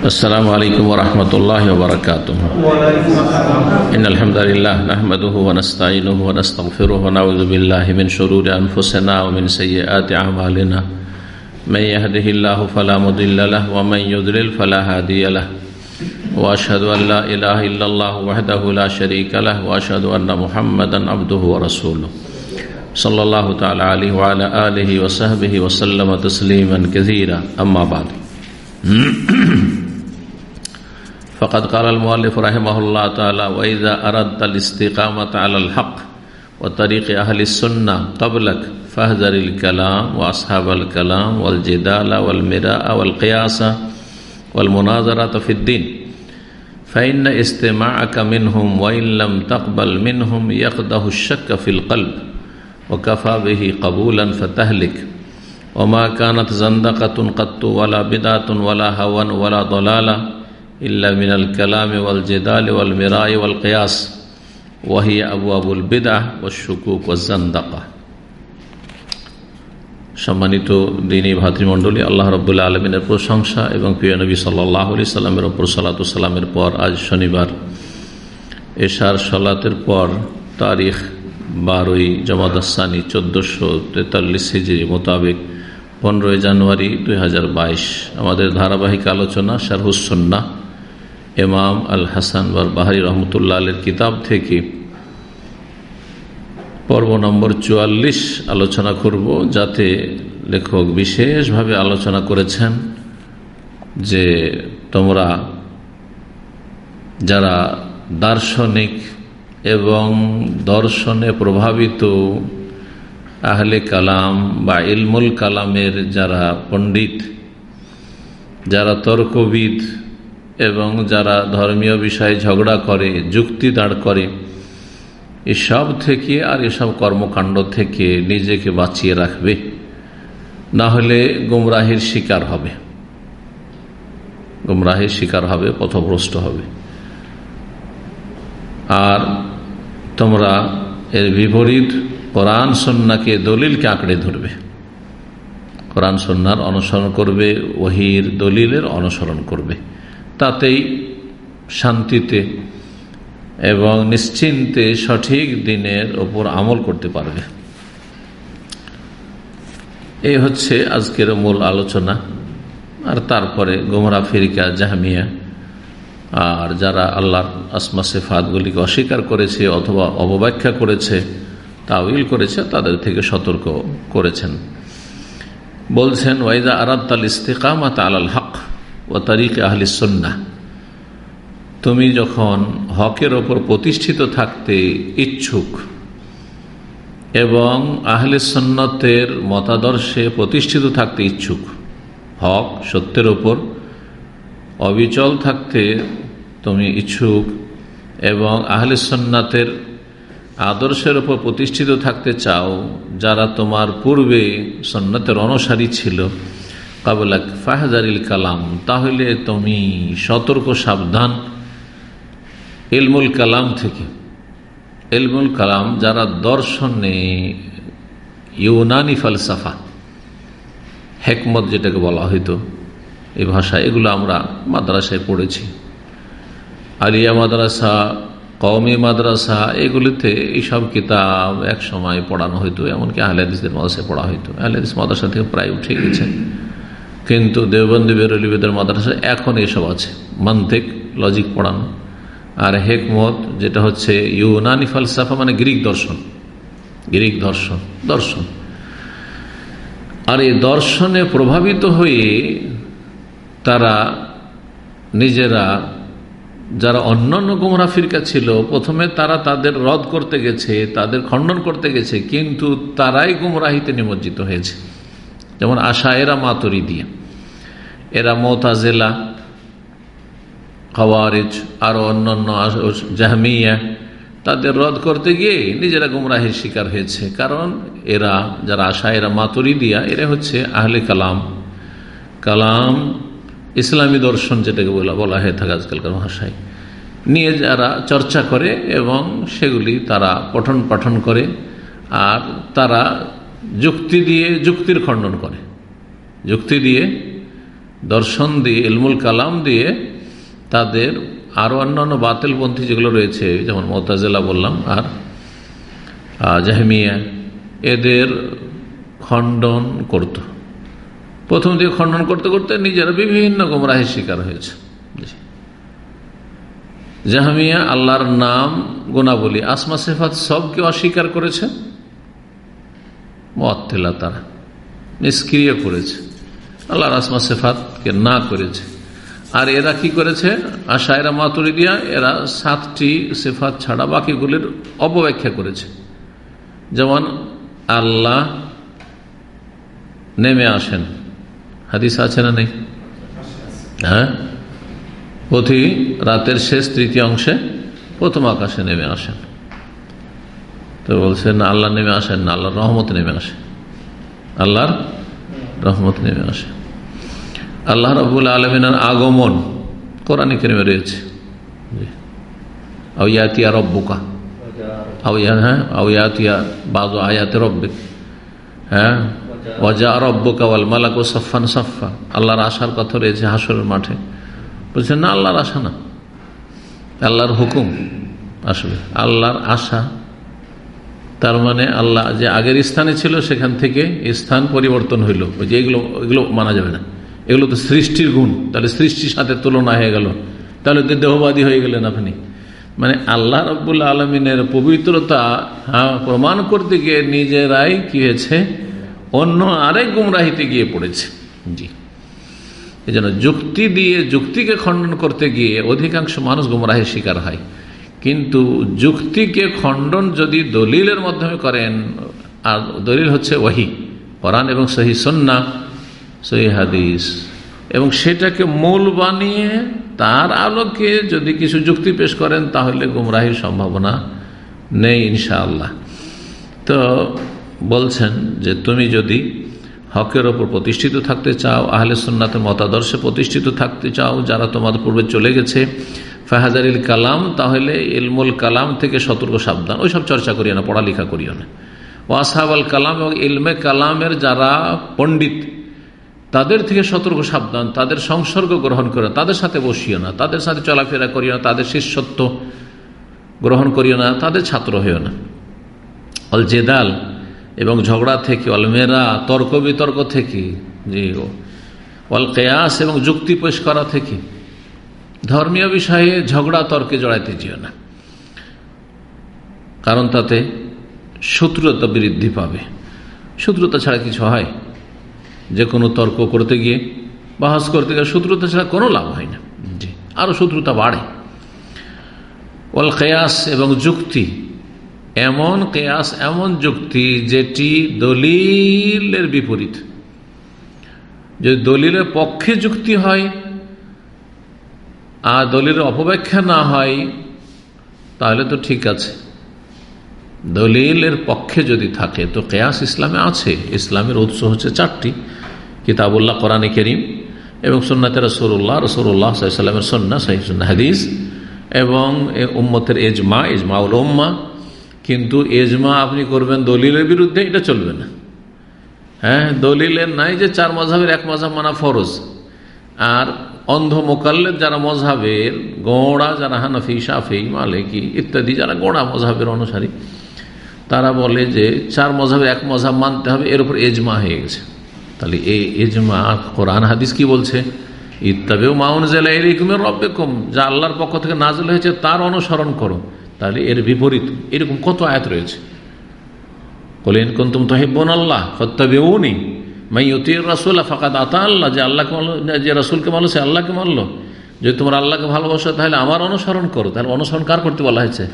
السلام عليكم ورحمة الله وبركاته إن الحمد لله نحمده ونستعينه ونستغفره ونعوذ بالله من شرور أنفسنا ومن سيئات أعمالنا من يهده الله فلا مضل له ومن يضلل فلا هادي له۔ وأشهد أن لا إله إلا الله وحده لا شريك له وأشهد أن محمدا عبده ورسوله صلى الله تعالى عليه وعلى آله وصحبه وسلم تسليما كثيرا أما بعد۔ فقد قال المؤلف رحمه الله تعالى وإذا أردت الاستقامة على الحق وطريق أهل السنة قبلك فاهذر الكلام وأصحاب الكلام والجدال والمراء والقياس والمناظرة في الدين فإن استماعك منهم وإن لم تقبل منهم يقده الشك في القلب وكفى به قبولا فتهلك وما كانت زندقة قط ولا بدعة ولا هوى ولا ضلالة ইল্লা মিনাল কালাম ওয়াল জেদাল ওয়াল মেরাই ওয়াল কেয়াস, ওয়াহি আবু আবুল বেদাহ ও শুকুক ওয়াজান্দাকা সম্মানিত দিনী ভাতৃমণ্ডলী, আল্লাহ রবুল্লা আলমিনের প্রশংসা এবং প্রিয়নবী সাল্লাহ আলি সাল্লামের ওপর সালাতামের পর আজ শনিবার, এশার সলাতের পর তারিখ বারোই জমাদাসানি চোদ্দোশো তেতাল্লিশ হিজড়ি মোতাবেক পনেরোই জানুয়ারি দুই হাজার বাইশ। আমাদের ধারাবাহিক আলোচনা শারহুসন্না এমাম আল হাসান বার বাহারি রহমতুল্লাহ আলের কিতাব থেকে পর্ব নম্বর চুয়াল্লিশ আলোচনা করব, যাতে লেখক বিশেষভাবে আলোচনা করেছেন যে তোমরা যারা দার্শনিক এবং দর্শনে প্রভাবিত আহলে কালাম বা ইলমুল কালামের যারা পণ্ডিত, যারা তর্কবিদ এবং যারা ধর্মীয় বিষয়ে ঝগড়া করে, যুক্তি দাঁড় করে, এসব থেকে আর এসব কর্মকাণ্ড থেকে নিজেকে বাঁচিয়ে রাখবে। না হলে গুমরাহির শিকার হবে। গুমরাহির শিকার হবে, পথভ্রষ্ট হবে। আর তোমরা এর বিপরীত কোরআন সন্নাকে দলিলকে আঁকড়ে ধরবে। কোরআন সন্ন্যার অনুসরণ করবে, ওহির দলিলের অনুসরণ করবে। তাতেই শান্তিতে এবং নিশ্চিন্তে সঠিক দিনের ওপর আমল করতে পারবে। এই হচ্ছে আজকের মূল আলোচনা। আর তারপরে গোমরা ফিরিকা জাহামিয়া। আর যারা আল্লাহর আসমা সেফাতগুলিকে অস্বীকার করেছে অথবা অবব্যাখ্যা করেছে তাউইল করেছে, তাদের থেকে সতর্ক করেছেন। বলছেন, ওয়াইদা আরাদ্দাল ইস্তেকামাত আলাল হক। ও তারিক আহলি সন্না তুমি যখন হকের ওপর প্রতিষ্ঠিত থাকতে ইচ্ছুক এবং আহলে সন্ন্যতের মতাদর্শে প্রতিষ্ঠিত থাকতে ইচ্ছুক, হক সত্যের ওপর অবিচল থাকতে তুমি ইচ্ছুক এবং আহলে সন্ন্যাতের আদর্শের ওপর প্রতিষ্ঠিত থাকতে চাও, যারা তোমার পূর্বে সন্ন্যতের অনুসারী ছিল। কাবলাক ফাহাজারিল কালাম, তাহলে তুমি সতর্ক, সাবধান এলমুল কালাম থেকে। এলমুল কালাম যারা দর্শনে ইউনানি ফালসাফা, হেকমত যেটাকে বলা হইতো, এই ভাষা, এগুলো আমরা মাদ্রাসায় পড়েছি। আলিয়া মাদ্রাসা, কওমি মাদ্রাসা, এগুলিতে এইসব কিতাব এক সময় পড়ানো হইতো, এমনকি আহলাদিসদের মাদ্রাসায় পড়া হইতো। আহলাদিস মাদ্রাসা থেকে প্রায় উঠে গেছে। কিন্তু দেববন্দী বেরলিবেদের মাদ্রাসা এখন এসব আছে। মান্তিক লজিক পড়ানো। আর হেকমত, যেটা হচ্ছে ইউনানি ফালসাফা মানে গ্রিক দর্শন। গ্রিক দর্শন দর্শন। আর এই দর্শনে প্রভাবিত হয়ে তারা নিজেরা, যারা অন্যান্য গুমরা ফিরকা ছিল, প্রথমে তারা তাদের রদ করতে গেছে, তাদের খণ্ডন করতে গেছে, কিন্তু তারাই গুমরাহিতে নিমজ্জিত হয়েছে। যেমন আশা এরা মাতরি দিয়ে এরা মোতাজেলা, খাওয়ারিজ, আরও অন্যান্য জাহমিয়া, তাদের রদ করতে গিয়ে নিজেরা গুমরাহের শিকার হয়েছে। কারণ এরা, যারা আশা এরা মাতুরি দিয়া এরা হচ্ছে আহলে কালাম। কালাম ইসলামী দর্শন যেটাকে বলা বলা হয়ে থাকে আজকালকার ভাষায়। নিয়ে যারা চর্চা করে এবং সেগুলি তারা পঠন পাঠন করে আর তারা যুক্তি দিয়ে যুক্তির খণ্ডন করে। যুক্তি দিয়ে দর্শন দিয়ে, ইলমুল কালাম দিয়ে তাদের আরও অন্যান্য বাতিলপন্থী যেগুলো রয়েছে, যেমন মোতাজেলা বললাম, আর জাহমিয়া, এদের খণ্ডন করত। প্রথম দিকে খণ্ডন করতে করতে নিজেরা বিভিন্ন গোমরাহের শিকার হয়েছে। জাহামিয়া আল্লাহর নাম, গুণাবলী, আসমা, সেফাত সবকে অস্বীকার করেছে। মত্তেলা তারা, নিষ্ক্রিয় করেছে। আল্লাহর আসমা সেফাতকে না করেছে। আর এরা কি করেছে? আশায়রা মাতুরি দিয়া এরা সাতটি সেফাত ছাড়া বাকিগুলির অপব্যাখ্যা করেছে। যেমন, আল্লাহ নেমে আসেন। হাদিস আছে না নেই? হ্যাঁ? প্রতি রাতের শেষ তৃতীয় অংশে প্রথম আকাশে নেমে আসেন। তো বলছেন, আল্লাহ নেমে আসেন না, আল্লাহর রহমত নেমে আসে। আল্লাহর রহমত নেমে আসে। আল্লাহ রবুল আলমিনের আগমন কোরআন কেমে রয়েছে। আউয়াতিয়া রব্বুকা। আউয়া হ্যাঁ আউয়াতিয়া বাজু আয়াতে রব্বিক। হ্যাঁ ওয়াজা রব্বুকা ওয়াল মালাকু সফান সফা আল্লাহর আশার কথা রয়েছে হাসরের মাঠে। বলছেন না, আল্লাহর আশা না। আল্লাহর হুকুম আসবে। আল্লাহর আশা। তার মানে আল্লাহ যে আগের স্থানে ছিল, সেখান থেকে স্থান পরিবর্তন হইল। যে এগুলো এগুলো মানা যাবে না। এগুলো তো সৃষ্টির গুণ। তাহলে সৃষ্টির সাথে তুলনা হয়ে গেল। তাহলে তো দেহবাদী হয়ে গেলেন আপনি। মানে আল্লাহ রব্বুল আলমিনের পবিত্রতা হ্যাঁ প্রমাণ করতে গিয়ে নিজেরাই কি হয়েছে? অন্য আরেক গুমরাহিতে গিয়ে পড়েছে। জি। এই জন্য যুক্তি দিয়ে যুক্তিকে খণ্ডন করতে গিয়ে অধিকাংশ মানুষ গুমরাহের শিকার হয়। কিন্তু যুক্তিকে খণ্ডন যদি দলিলের মাধ্যমে করেন, আর দলিল হচ্ছে ওয়াহি, কোরআন এবং সহি সন্না সহি হাদিস। এবং সেটাকে মূল বানিয়ে তার আলোকে যদি কিছু যুক্তি পেশ করেন, তাহলে গুমরাহির সম্ভাবনা নেই ইনশাআল্লাহ। তো বলছেন যে তুমি যদি হকের ওপর প্রতিষ্ঠিত থাকতে চাও, আহলে সুন্নাতে মতাদর্শে প্রতিষ্ঠিত থাকতে চাও, যারা তোমাদের পূর্বে চলে গেছে, ফাহাজারিল কালাম, তাহলে ইলমুল কালাম থেকে সতর্ক সাবধান। ওইসব চর্চা করিও না, পড়ালেখা করিও না। ও আসাহাল কালাম এবং ইলমে কালামের যারা পণ্ডিত তাদের থেকে সতর্ক সাবধান, তাদের সংসর্গ গ্রহণ করে, তাদের সাথে বসিও না, তাদের সাথে চলাফেরা করিও না, তাদের শিষ্যত্ব গ্রহণ করিও না, তাদের ছাত্র হইও না। অল জেদাল এবং ঝগড়া থেকে অলমেরা তর্ক বিতর্ক থেকে জি অল কেয়াস এবং যুক্তি পেশ করা থেকে, ধর্মীয় বিষয়ে ঝগড়া তর্কে জড়াইতে যেও না। কারণ তাতে শত্রুতা বৃদ্ধি পাবে। শত্রুতা ছাড়া কিছু হয়? যে কোনো তর্ক করতে গিয়ে বাহাস করতে গিয়ে শত্রুতা ছাড়া কোনো লাভ হয় না। জি। আরও শত্রুতা বাড়ে। ওল কেয়াস এবং যুক্তি। এমন কেয়াস এমন যুক্তি যেটি দলিলের বিপরীত। যদি দলিলের পক্ষে যুক্তি হয় আর দলিলের অপব্যাখ্যা না হয় তাহলে তো ঠিক আছে। দলিলের পক্ষে যদি থাকে তো কেয়াস ইসলামে আছে। ইসলামের উৎস হচ্ছে চারটি। কিতাবুল্লাহ, কোরআন করিম এবং সন্ন্যতে রসুল্লাহ রসুল্লাহ সাল্লামের সন্না সহিসন্না হাদিস এবং উম্মতের এজমা এজমাউল উম্মা। কিন্তু এজমা আপনি করবেন দলিলের বিরুদ্ধে, এটা চলবে না। হ্যাঁ দলিলের নাই যে চার মজাবের, এক মজাব মানা ফরজ। আর অন্ধ মোকাল্লের যারা মজাবের, গোড়া যারা হানাফি সাফি মালিকি ইত্যাদি যারা গোড়া মজাবের অনুসারী, তারা বলে যে চার মজাবের এক মজাব মানতে হবে, এর উপর এজমা হয়ে গেছে। তাহলে এই এজমা কোরআন, হাদিস কি বলছে? ইত্তাবেও মাউন জেলা এরকমের রব্বেকম, যা আল্লাহর পক্ষ থেকে নাজল হয়েছে তার অনুসরণ করো। তাহলে এর বিপরীত, এরকম কত আয়াত রয়েছে? বলেন কোন তুম তো হেব্বন আল্লাহ ফত্তাবেও নেই মাই অতির রাসুল্লাহ ফাঁকাত আতা আল্লাহ, যে আল্লাহকে মানলো, যে রাসুলকে মানলো, সে আল্লাহকে মানলো। যদি তোমার আল্লাহকে ভালোবাসো, তাহলে আমার অনুসরণ করো। তাহলে অনুসরণ কার করতে বলা হয়েছে?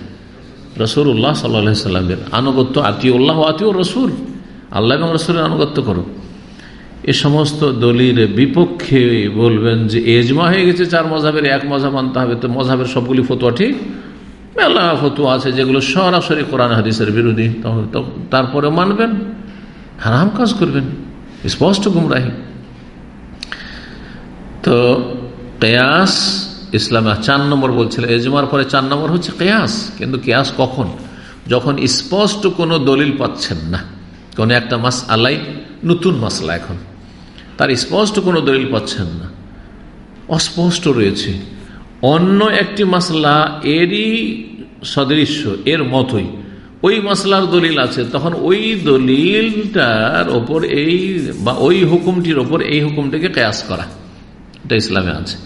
রসুল উল্লাহ সাল্লাহ সাল্লামের আনুগত্য আতিউল্লাহ আতিউ রসুল। আল্লাহ এবং রসুলের আনুগত্য করো। এ সমস্ত দলির বিপক্ষে বলবেন যে এজমা হয়ে গেছে চার মজাবের, এক মজাব আনতে হবে। তো মজাবের সবগুলি ফতোয়া ঠিক? মেলা ফতুয়া আছে যেগুলো সরাসরি কোরআন হাদিসের বিরোধী। তারপরে মানবেন, হারাম কাজ করবেন। স্পষ্ট গুমরাহি। তো কেয়াস, ইসলামে চার নম্বর বলছিল, এজমার পরে চার নম্বর হচ্ছে কেয়াস। কিন্তু কেয়াস কখন? যখন স্পষ্ট কোনো দলিল পাচ্ছেন না। কোনো একটা মাস আলাই নতুন মাসলা এখন। তার স্পষ্ট কোনো দলিল পাচ্ছেন না। অস্পষ্ট রয়েছে। অন্য একটি মাসলা এরই সদৃশ্য, এর মতোই। ওই মাসলার দলিল আছে, তখন ওই দলিলটার ওপর এই বা ওই হুকুমটির ওপর এই হুকুমটিকে কেয়াস করা। এটা ইসলামে আছে।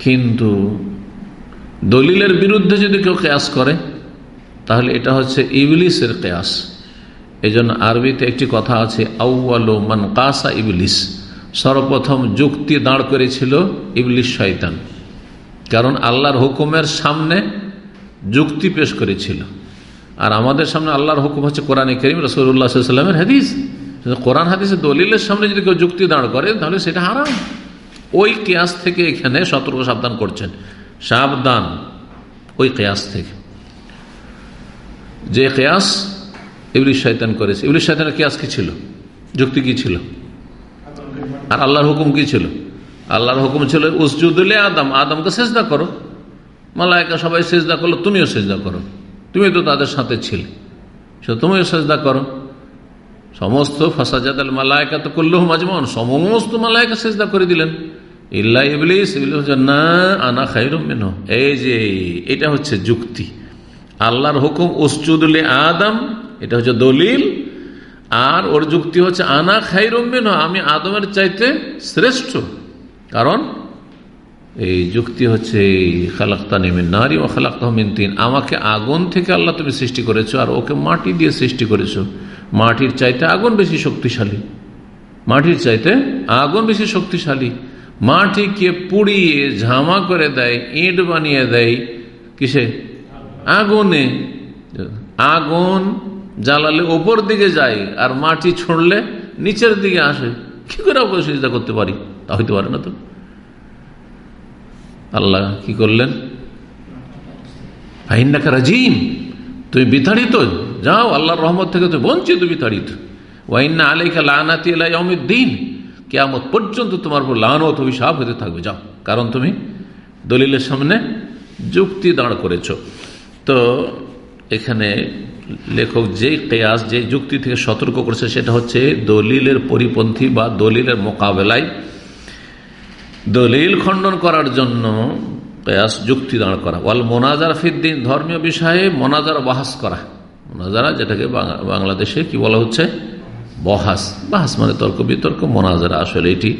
কিন্তু দলিলের বিরুদ্ধে যদি কেউ কেয়াস করে, তাহলে এটা হচ্ছে ইবলিসের কেয়াস। এই জন্য আরবিতে একটি কথা আছে আউ্বালো মান কাসা ইবলিস। সর্বপ্রথম যুক্তি দাঁড় করেছিল ইবলিস শয়তান। কারণ আল্লাহর হুকুমের সামনে যুক্তি পেশ করেছিল। আর আমাদের সামনে আল্লাহর হুকুম হচ্ছে কোরআনে করিম রসুল্লাহামের হাদিস। কোরআন হাদিসের দলিলের সামনে যদি কেউ যুক্তি দাঁড় করে, তাহলে সেটা হারাম। ওই কেয়াস থেকে এখানে সতর্ক সাবধান করছেন। সাবধান ওই কেয়াস থেকে। যে কেয়াস ইবলিশ শয়তান করেছে। ইবলিশ শয়তানের কেয়াস কি ছিল? যুক্তি কি ছিল? আর আল্লাহর হুকুম কি ছিল? আল্লাহর হুকুম ছিল উসজুদুল্লে আদম। আদমকে সেজদা করো। মালায়কা সবাই সেজদা করল, তুমিও সেজদা করো। তুমি তো তাদের সাথে ছিলে। সে তুমিও সেজদা করো। সমস্ত ফাসাজাদ আল মালায়কা তো করলেও মাজমন সমস্ত মালায়কা সেজদা করে দিলেন। ইল্লা ইবলিস না, আনা খাইরমেন এই যে, এটা হচ্ছে যুক্তি। আল্লাহর হুকুম উসজুদুল্লে আদম। এটা হচ্ছে দলিল, আর ওর যুক্তি হচ্ছে, আনা খাইরমেন আমি আদমের চাইতে শ্রেষ্ঠ। কারণ এই যুক্তি হচ্ছে খালাক্তা নেমেন নারী ও খালাক্তা তিন আমাকে আগুন থেকে আল্লাহ তুমি সৃষ্টি করেছ, আর ওকে মাটি দিয়ে সৃষ্টি করেছ। মাটির চাইতে আগুন বেশি শক্তিশালী। মাটির চাইতে আগুন বেশি শক্তিশালী। মাটিকে পুড়িয়ে ঝামা করে দেয়, ইট বানিয়ে দেয় কিসে? আগুনে। আগুন জ্বালালে ওপর দিকে যায় আর মাটি ছড়লে নিচের দিকে আসে। কি করে অবশ্যই করতে পারি? তা হইতে পারে না তো। আল্লাহ কি করলেন? রাজিম, তুমি বিতাড়িত, যাও, আল্লাহর রহমত থেকে তো বঞ্চিত, বিতাড়িত। ওয়াইন্না আলাইকা লানাতি আলাই দিন কেয়ামত পর্যন্ত তোমার উপর লানত, অভিশাপ হতে থাকবে। যাও, কারণ তুমি দলিলের সামনে যুক্তি দাঁড় করেছ। তো এখানে লেখক যে কেয়াস যে যুক্তি থেকে সতর্ক করেছে, সেটা হচ্ছে দলিলের পরিপন্থী বা দলিলের মোকাবেলায় দলিল খণ্ডন করার জন্য কেয়াস যুক্তি দাঁড় করা। ওয়াল মোনাজার ফিদ্দিন, ধর্মীয় বিষয়ে মোনাজার বাহাস করা। মোনাজারা যেটাকে বাংলাদেশে কি বলা হচ্ছে? বহাস। বাহাস মানে তর্ক বিতর্ক, মোনাজারা আসলে এটি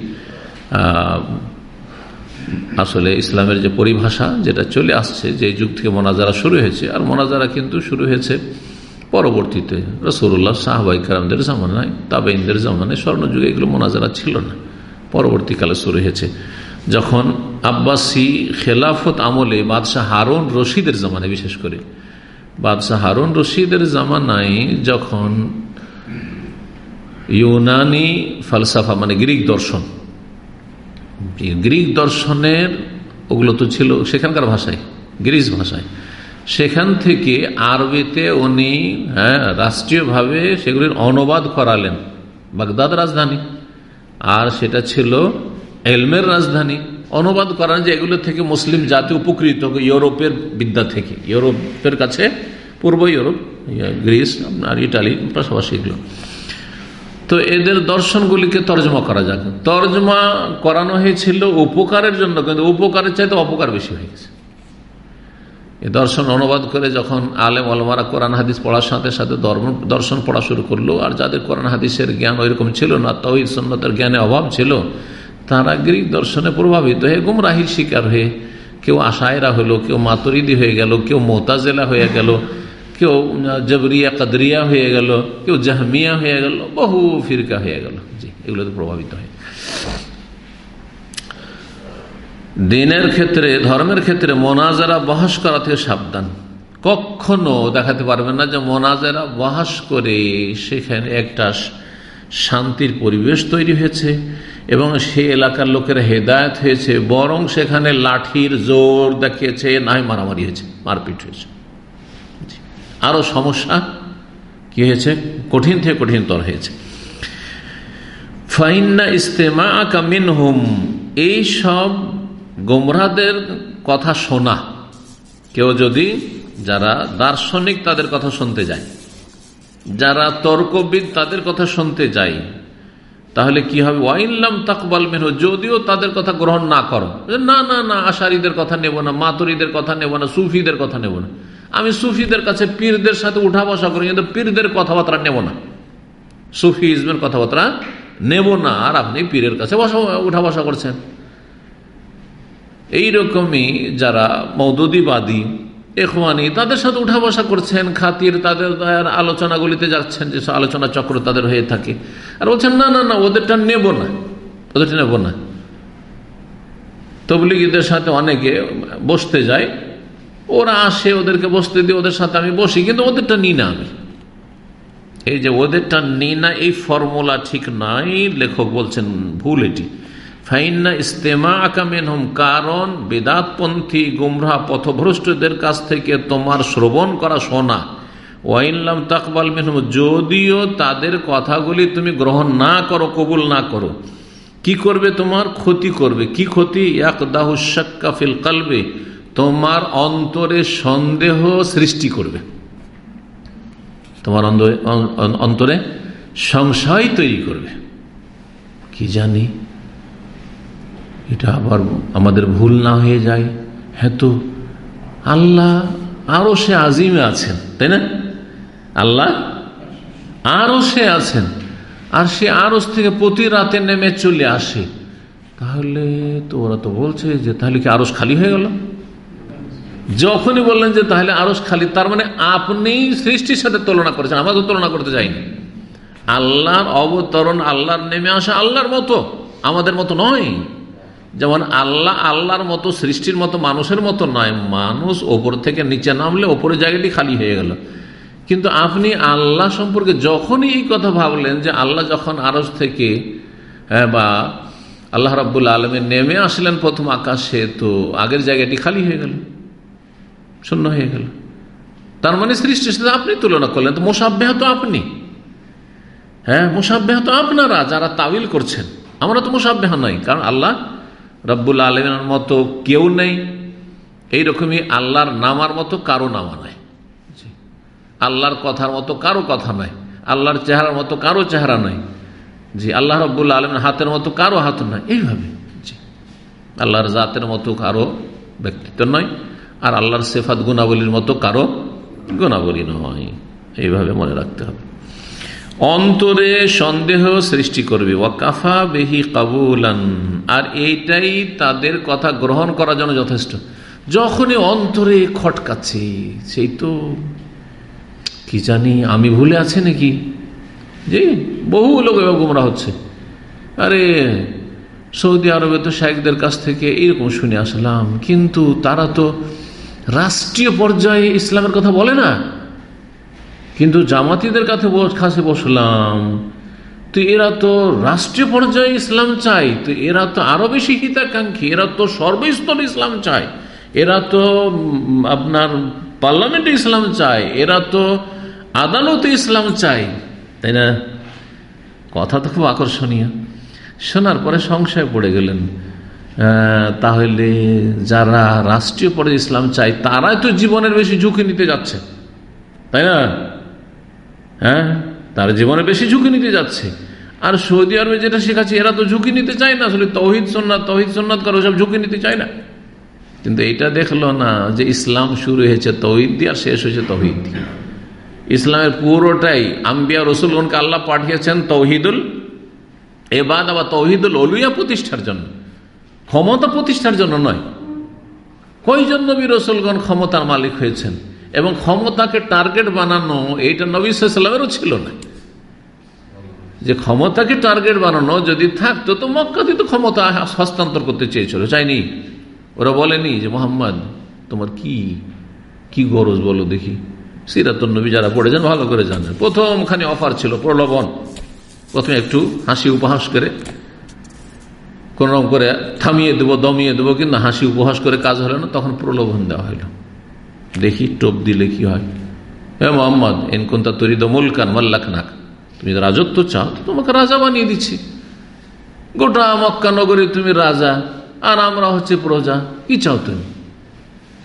আসলে ইসলামের যে পরিভাষা যেটা চলে আসছে, যে যুগ থেকে মোনাজারা শুরু হয়েছে, আর মোনাজারা কিন্তু শুরু হয়েছে পরবর্তীতে। রসুল্লাহ সাহবাই কারামদের জামানায় তাবেইনদের জামানায় স্বর্ণযুগে এগুলো মোনাজারা ছিল না। পরবর্তীকালে শুরু হয়েছে। যখন আব্বাসি খেলাফত আমলে বাদশাহ হারুন রশিদের জামানায়, বিশেষ করে। বাদশাহ হারুন রশিদের জামানায় যখন ইউনানি ফালসাফা মানে গ্রিক দর্শন গ্রিক দর্শনের, ওগুলো তো ছিল সেখানকার ভাষায়, গ্রিস ভাষায়। সেখান থেকে আরবিতে উনি হ্যাঁ রাষ্ট্রীয়ভাবে সেগুলির অনুবাদ করালেন, বাগদাদ রাজধানী। আর সেটা ছিল এলমের রাজধানী। অনুবাদ করান যে এগুলো থেকে মুসলিম জাতি উপকৃত ইউরোপের বিদ্যা থেকে। ইউরোপের কাছে, পূর্ব ইউরোপ গ্রিস আর ইটালি পাশাপাশি এগুলো। তো এদের দর্শনগুলিকে তর্জমা করা যাক। তর্জমা করানো হয়েছিল উপকারের জন্য, কিন্তু উপকারের চাইতে অপকার বেশি হয়ে গেছে। এ দর্শন অনুবাদ করে যখন আলেম আলমারা কোরআন হাদিস পড়ার সাথে সাথে দর্শন পড়া শুরু করল, আর যাদের কোরআন হাদিসের জ্ঞান ওইরকম ছিল না তহিদ সন্ন্যতের জ্ঞানে অভাব ছিল, তারা গ্রিক দর্শনে প্রভাবিত হয়ে গুমরাহির শিকার হয়ে কেউ আশায়রা হলো, কেউ মাতরিদি হয়ে গেল, কেউ মোতাজেলা হয়ে গেল কেউ জবরিয়া কাদরিয়া হয়ে গেল, কেউ জাহমিয়া হয়ে গেল, বহু ফিরকা হয়ে গেল। জি এগুলোতে প্রভাবিত হয়। দিনের ক্ষেত্রে, ধর্মের ক্ষেত্রে মোনাজারা বহাস করা থেকে সাবধান। কখনো দেখাতে পারবেন না যে মোনাজারা বহাস করে সেখানে একটা শান্তির পরিবেশ তৈরি হয়েছে এবং সেই এলাকার লোকের হেদায়ত হয়েছে, বরং সেখানে লাঠির জোর দেখিয়েছে, নাই মারামারি হয়েছে, মারপিট হয়েছে। আরও সমস্যা কি হয়েছে? কঠিন থেকে কঠিনতর হয়েছে। ফাইন্না ইস্তেমা কামিন হুম এইসব গোমরাদের কথা শোনা। কেউ যদি, যারা দার্শনিক তাদের কথা শুনতে যায়, যারা তর্কবিদ তাদের কথা শুনতে যায়, তাহলে কি হবে? ওয়াইনলাম তাকবাল মেহ যদিও তাদের কথা গ্রহণ না করো। না না না, আশারিদের কথা নেব না, মাতুরিদের কথা নেব না, সুফিদের কথা নেব না। আমি সুফিদের কাছে পীরদের সাথে উঠা বসা করি, কিন্তু পীরদের কথাবার্তা নেব না। সুফি ইসমের কথাবার্তা নেব না, আর আপনি পীরের কাছে বসা, উঠা বসা করছেন। এইরকমই যারা মৌদুদিবাদী এখওয়ানি তাদের সাথে উঠা বসা করছেন, খাতির তাদের আলোচনাগুলিতে যাচ্ছেন, যে আলোচনা চক্র তাদের হয়ে থাকে। আর বলছেন, না না না, ওদেরটা নেব না, ওদেরটা নেব না। তবলিগীদের সাথে অনেকে বসতে যায় ওরা আসে, ওদেরকে বসতে দিয়ে ওদের সাথে আমি বসি, কিন্তু ওদেরটা নিই না আমি। এই যে ওদেরটা নিই না, এই ফর্মুলা ঠিক নাই, লেখক বলছেন ভুল এটি। ফাইন্না ইস্তেমা আকামেন হোম কারণ বেদাতপন্থী গুমরা পথভ্রষ্টদের কাছ থেকে তোমার শ্রবণ করা শোনা। ওয়াইনলাম তাকবাল মেনহম, যদিও তাদের কথাগুলি তুমি গ্রহণ না করো, কবুল না করো। কি করবে তোমার? ক্ষতি করবে। কি ক্ষতি? একদাহুসাক্কা ফিল কালবে। তোমার অন্তরে সন্দেহ সৃষ্টি করবে। তোমার অন্তরে সংশয় তৈরি করবে। কি জানি? এটা আবার আমাদের ভুল না হয়ে যায়। হ্যাঁ তো, আল্লাহ আরও সে আজিমে আছেন, তাই না? আল্লাহ আরও সে আছেন। আর সে আরস থেকে প্রতি রাতে নেমে চলে আসে। তাহলে তো ওরা তো বলছে যে তাহলে কি আরস খালি হয়ে গেল? যখনই বললেন যে তাহলে আরস খালি তার মানে আপনি সৃষ্টির সাথে তুলনা করেছেন আমরা তো তুলনা করতে যাইনি। আল্লাহর অবতরণ আল্লাহর নেমে আসা আল্লাহর মতো আমাদের মতো নয়। যেমন আল্লাহ আল্লাহর মতো সৃষ্টির মতো মানুষের মতো নয়। মানুষ ওপর থেকে নিচে নামলে ওপরের জায়গাটি খালি হয়ে গেল। কিন্তু আপনি আল্লাহ সম্পর্কে যখনই এই কথা ভাবলেন যে আল্লাহ যখন আরজ থেকে হ্যাঁ, বা আল্লাহ রাবুল আলমে নেমে আসলেন প্রথম আকাশে তো আগের জায়গাটি খালি হয়ে গেল। শূন্য হয়ে গেল। তার মানে সৃষ্টির সাথে আপনি তুলনা করলেন, তো মোসাব্যাহ তো আপনি। হ্যাঁ মোসাব্যাহ তো আপনারা যারা তাবিল করছেন। আমরা তো মোসাব্যাহ নাই, কারণ আল্লাহ রব্বুল আলমের মতো কেউ নেই। এইরকমই আল্লাহর নামার মতো কারও নামা নাই। আল্লাহর কথার মতো কারও কথা নাই। আল্লাহর চেহারার মতো কারও চেহারা নাই। জি, আল্লাহ রব্বুল আলমের হাতের মতো কারও হাত নাই। এইভাবে, জি, আল্লাহর জাতের মতো কারও ব্যক্তিত্ব নয়। আর আল্লাহর সেফাত গুণাবলীর মতো কারও গুণাবলী নয়। এইভাবে মনে রাখতে হবে। অন্তরে সন্দেহ সৃষ্টি করবে। ওয়াকাফা বেহি কাবুলান। আর এইটাই তাদের কথা গ্রহণ করার জন্য যথেষ্ট। যখনই অন্তরে খটকাচ্ছে, সেই তো কি জানি, আমি ভুলে আছে নাকি? জি বহু লোক এবার গুমরা হচ্ছে। আরে, সৌদি আরবে তো শাহেকদের কাছ থেকে এইরকম শুনে আসলাম। কিন্তু তারা তো রাষ্ট্রীয় পর্যায়ে ইসলামের কথা বলে না। কিন্তু জামাতিদের কাছে কাছে বসলাম, তো এরা তো রাষ্ট্রীয় পর্যায়ে ইসলাম চাই তো এরা তো আরও বেশি হিতাকাঙ্ক্ষী, এরা তো সর্বস্তরে ইসলাম চায়, এরা তো আপনার পার্লামেন্টে ইসলাম চায়, এরা তো আদালতে ইসলাম চাই তাই না? কথা তো খুব আকর্ষণীয়। শোনার পরে সংশয় পড়ে গেলেন। তাহলে যারা রাষ্ট্রীয় পর্যায়ে ইসলাম চায়, তারাই তো জীবনের বেশি ঝুঁকি নিতে যাচ্ছে। তাই না? হ্যাঁ? তারা জীবনে বেশি ঝুঁকি নিতে যাচ্ছে। আর সৌদি আরবে যেটা শেখাচ্ছে, এরা তো ঝুঁকি নিতে চায় না। আসলে তহিদ সন্ন্যাত তহিদ সন্ন্যাত করে সব ঝুঁকি নিতে চায় না। কিন্তু এটা দেখল না যে ইসলাম শুরু হয়েছে তহিদ দিয়ে আর শেষ হয়েছে তহিদ দিয়ে। ইসলামের পুরোটাই আম্বিয়া রসুলগণকে আল্লাহ পাঠিয়েছেন তৌহিদুল এবাদ আবার তৌহিদুল অলুয়া প্রতিষ্ঠার জন্য। ক্ষমতা প্রতিষ্ঠার জন্য নয়। কয়জন নবী রসুলগণ ক্ষমতার মালিক হয়েছেন? এবং ক্ষমতাকে টার্গেট বানানো, এইটা নবী ছিল না। যে ক্ষমতাকে টার্গেট বানানো যদি থাকতো, তো মক্কাতে তো ক্ষমতা হস্তান্তর করতে চেয়েছিল চাইনি ওরা বলেনি যে, মোহাম্মদ, তোমার কি কি গরজ বলো দেখি। সিরাতুল নবী যারা পড়েছেন, ভালো করে জানেন। প্রথমখানে অফার ছিল প্রলোভন। প্রথমে একটু হাসি উপহাস করে রকম করে থামিয়ে দেবো, দমিয়ে দেবো, কিন্তু হাসি উপহাস করে কাজ হলো না, তখন প্রলোভন দেওয়া হইল দেখি টোপ দিলে কি হয়। হ্যাঁ মোহাম্মদ এনকোনতা তরি দমুলকান মাল্লাক নাক তুমি রাজত্ব চাও, তো তোমাকে রাজা বানিয়ে দিচ্ছি। গোটা মক্কা নগরী তুমি রাজা, আর আমরা হচ্ছে প্রজা, কি চাও তুমি?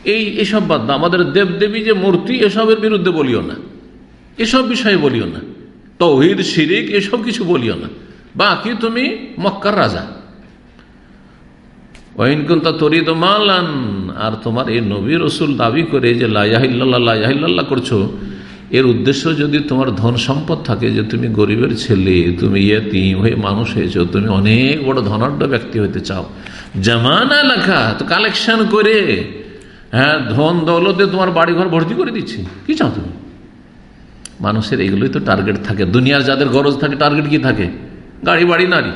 এই এসব বাদ আমাদের দেবদেবী যে মূর্তি, এসবের বিরুদ্ধে বলিও না। এসব বিষয়ে বলিও না। তৌহিদ, শিরিক, এসব কিছু বলিও না। বাকি তুমি মক্কার রাজা। ওয়াইনকুন্তা তরিদ মালান, আর তোমার এই নবী রসুল দাবি করে যে লাইয়াহিল্লাহ লাইয়াহিল্লাহ করছ, এর উদ্দেশ্য যদি তোমার ধন সম্পদ থাকে যে তুমি গরিবের ছেলে, তুমি ইয়েতিম হয়ে মানুষ হয়েছো, তুমি অনেক বড় ধনাঢ্য ব্যক্তি হতে চাও। জামানা লেখা, তো কালেকশন করে হ্যাঁ ধন দৌলতে তোমার বাড়ি ঘর ভর্তি করে দিচ্ছি। কি চাও তুমি? মানুষের এগুলোই তো টার্গেট থাকে। দুনিয়ার যাদের গরজ থাকে, টার্গেট কি থাকে? গাড়ি, বাড়ি, নারী।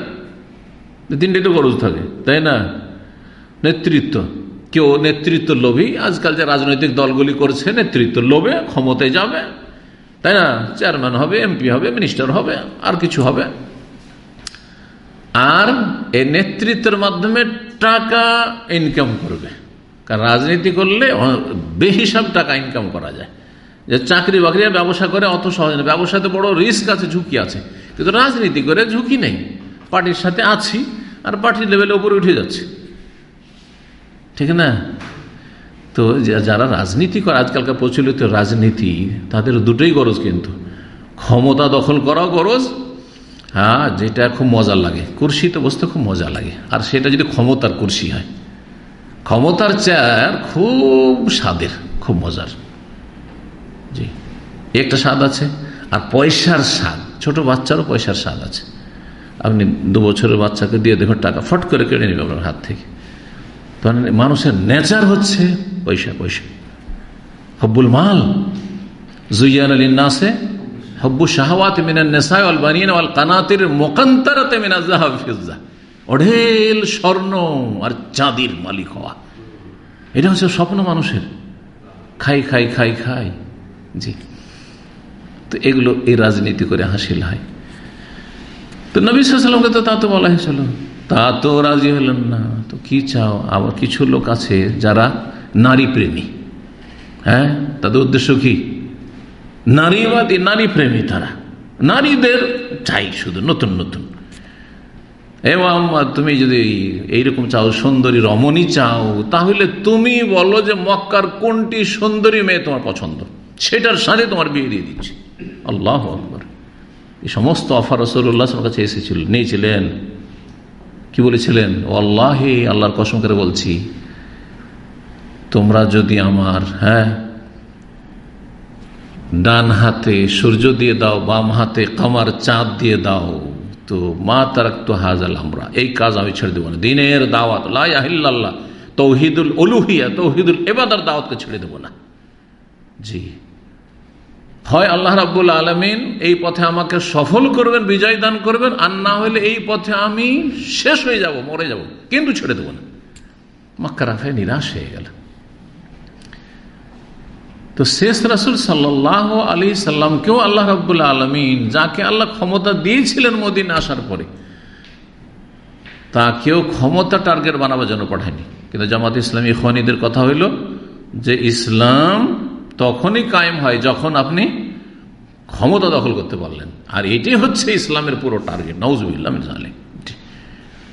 তিনটে তো গরজ থাকে, তাই না? নেতৃত্ব। কেউ নেতৃত্ব লোভী, আজকাল যে রাজনৈতিক দলগুলি করছে, নেতৃত্ব লোভে, ক্ষমতায় যাবে, তাই না? চেয়ারম্যান হবে, এমপি হবে, মিনিস্টার হবে, আর কিছু হবে। আর এই নেতৃত্বের মাধ্যমে টাকা ইনকাম করবে। কারণ রাজনীতি করলে বেহিসাব টাকা ইনকাম করা যায়। যে চাকরি বাকরি ব্যবসা করে অত সহজ না। ব্যবসাতে বড় রিস্ক আছে, ঝুঁকি আছে। কিন্তু রাজনীতি করে ঝুঁকি নেই। পার্টির সাথে আছি, আর পার্টির লেভেলে উপরে উঠে যাচ্ছে। ঠিক না? তো যারা রাজনীতি করে, আজকালকার প্রচলিত রাজনীতি, তাদের দুটোই গরজ কিন্তু। ক্ষমতা দখল করাও গরজ হ্যাঁ যেটা খুব মজা লাগে। কুর্সিতে বসতে খুব মজা লাগে। আর সেটা যদি ক্ষমতার কুর্সি হয়। ক্ষমতার চেয়ার খুব স্বাদের, খুব মজার। জি। একটা স্বাদ আছে, আর পয়সার স্বাদ। ছোট বাচ্চারও পয়সার স্বাদ আছে। আপনি দু বছরের বাচ্চাকে দিয়ে দেখুন, টাকা ফট করে কেড়ে নেবে আপনার হাত থেকে। তখন মানুষের নেচার হচ্ছে পয়সা পয়সা। হব্বুল মাল। জুইয়ান নাসে হব্বু শাহওয়াত মিনান নেশায় অল বানিয়ে অল কানাতির মোকান্তারাতে মিনা জাহাব অঢেল স্বর্ণ আর চাঁদির মালিক হওয়া। এটা হচ্ছে স্বপ্ন মানুষের। খাই খাই খাই খাই। জি। তো এগুলো এই রাজনীতি করে হাসিল হয়। তো নবী সাল্লামকে তো তা তো বলা হয়েছিল। তা তো রাজি হলেন না। তো কি চাও? আবার কিছু লোক আছে যারা নারী প্রেমী। হ্যাঁ? তাদের উদ্দেশ্য কি? নারীবাদী, নারী প্রেমী তারা। নারীদের চাই শুধু, নতুন নতুন। এবং তুমি যদি এইরকম চাও, সুন্দরী রমণী চাও, তাহলে তুমি বলো যে মক্কার কোনটি সুন্দরী মেয়ে তোমার পছন্দ? সেটার সাথে তোমার বিয়ে দিয়ে দিচ্ছি। আল্লাহ এই সমস্ত অফার রসল্লাহ কাছে এসেছিল, নিয়েছিলেন। কি বলেছিলেন? আল্লাহ আল্লাহর কসম করে বলছি, তোমরা যদি আমার হ্যাঁ ডান হাতে সূর্য দিয়ে দাও, বাম হাতে কামার চাঁদ দিয়ে দাও, তো মা তারাক তো হাজাল আমরা, এই কাজ আমি ছেড়ে দেবো না। দিনের দাওয়াত লাই লাহিল্লাহ তৌহিদুল অলুহিয়া তৌহিদুল এবাদার দাওয়াতকে ছেড়ে দেবো না। জি। হয় আল্লাহ রাবুল আলমিন, এই পথে আমাকে সফল করবেন, বিজয় দান করবেন, আর না হলে এই পথে আমি শেষ হয়ে যাব, মরে যাব, কিন্তু ছেড়ে দেবো না। মাক্কা রাফায় নিরাশ হয়ে গেল। তো শেষ রাসুল সাল্লাহ আলী সাল্লামকেও আল্লাহ রাবুল্লাহ আলমিন, যাকে আল্লাহ ক্ষমতা দিয়েছিলেন মোদিন আসার পরে, তা কেউ ক্ষমতা টার্গেট বানাবার জন্য পাঠায়নি। কিন্তু জামাত ইসলামী খনিদের কথা হইল যে ইসলাম তখনই কায়েম হয় যখন আপনি ক্ষমতা দখল করতে পারলেন। আর এটি হচ্ছে ইসলামের পুরো টার্গেট নওজুবিল্লাম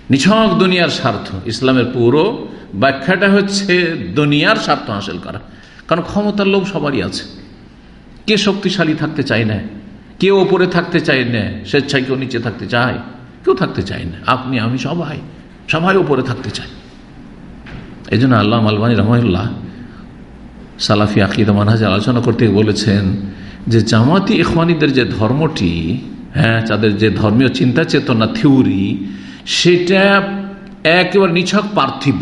নিছক দুনিয়ার স্বার্থ, ইসলামের পুরো ব্যাখ্যাটা হচ্ছে দুনিয়ার স্বার্থ হাসিল করা। কারণ ক্ষমতার লোভ সবারই আছে। কে শক্তিশালী থাকতে চায় না? কেউ ওপরে থাকতে চায় না? স্বেচ্ছায় কেউ নিচে থাকতে চায়? কেউ থাকতে চায় না। আপনি, আমি সবাই সবাই ওপরে থাকতে চাই। এই জন্য আল্লাহ আলবানী রহমাল্লাহ সালাফি আকিদা মানহাজ আলোচনা করতে বলেছেন যে জামাতি ইখওয়ানিদের যে ধর্মটি হ্যাঁ তাদের যে ধর্মীয় চিন্তা চেতনা, থিওরি, সেটা একেবারে নিছক পার্থিব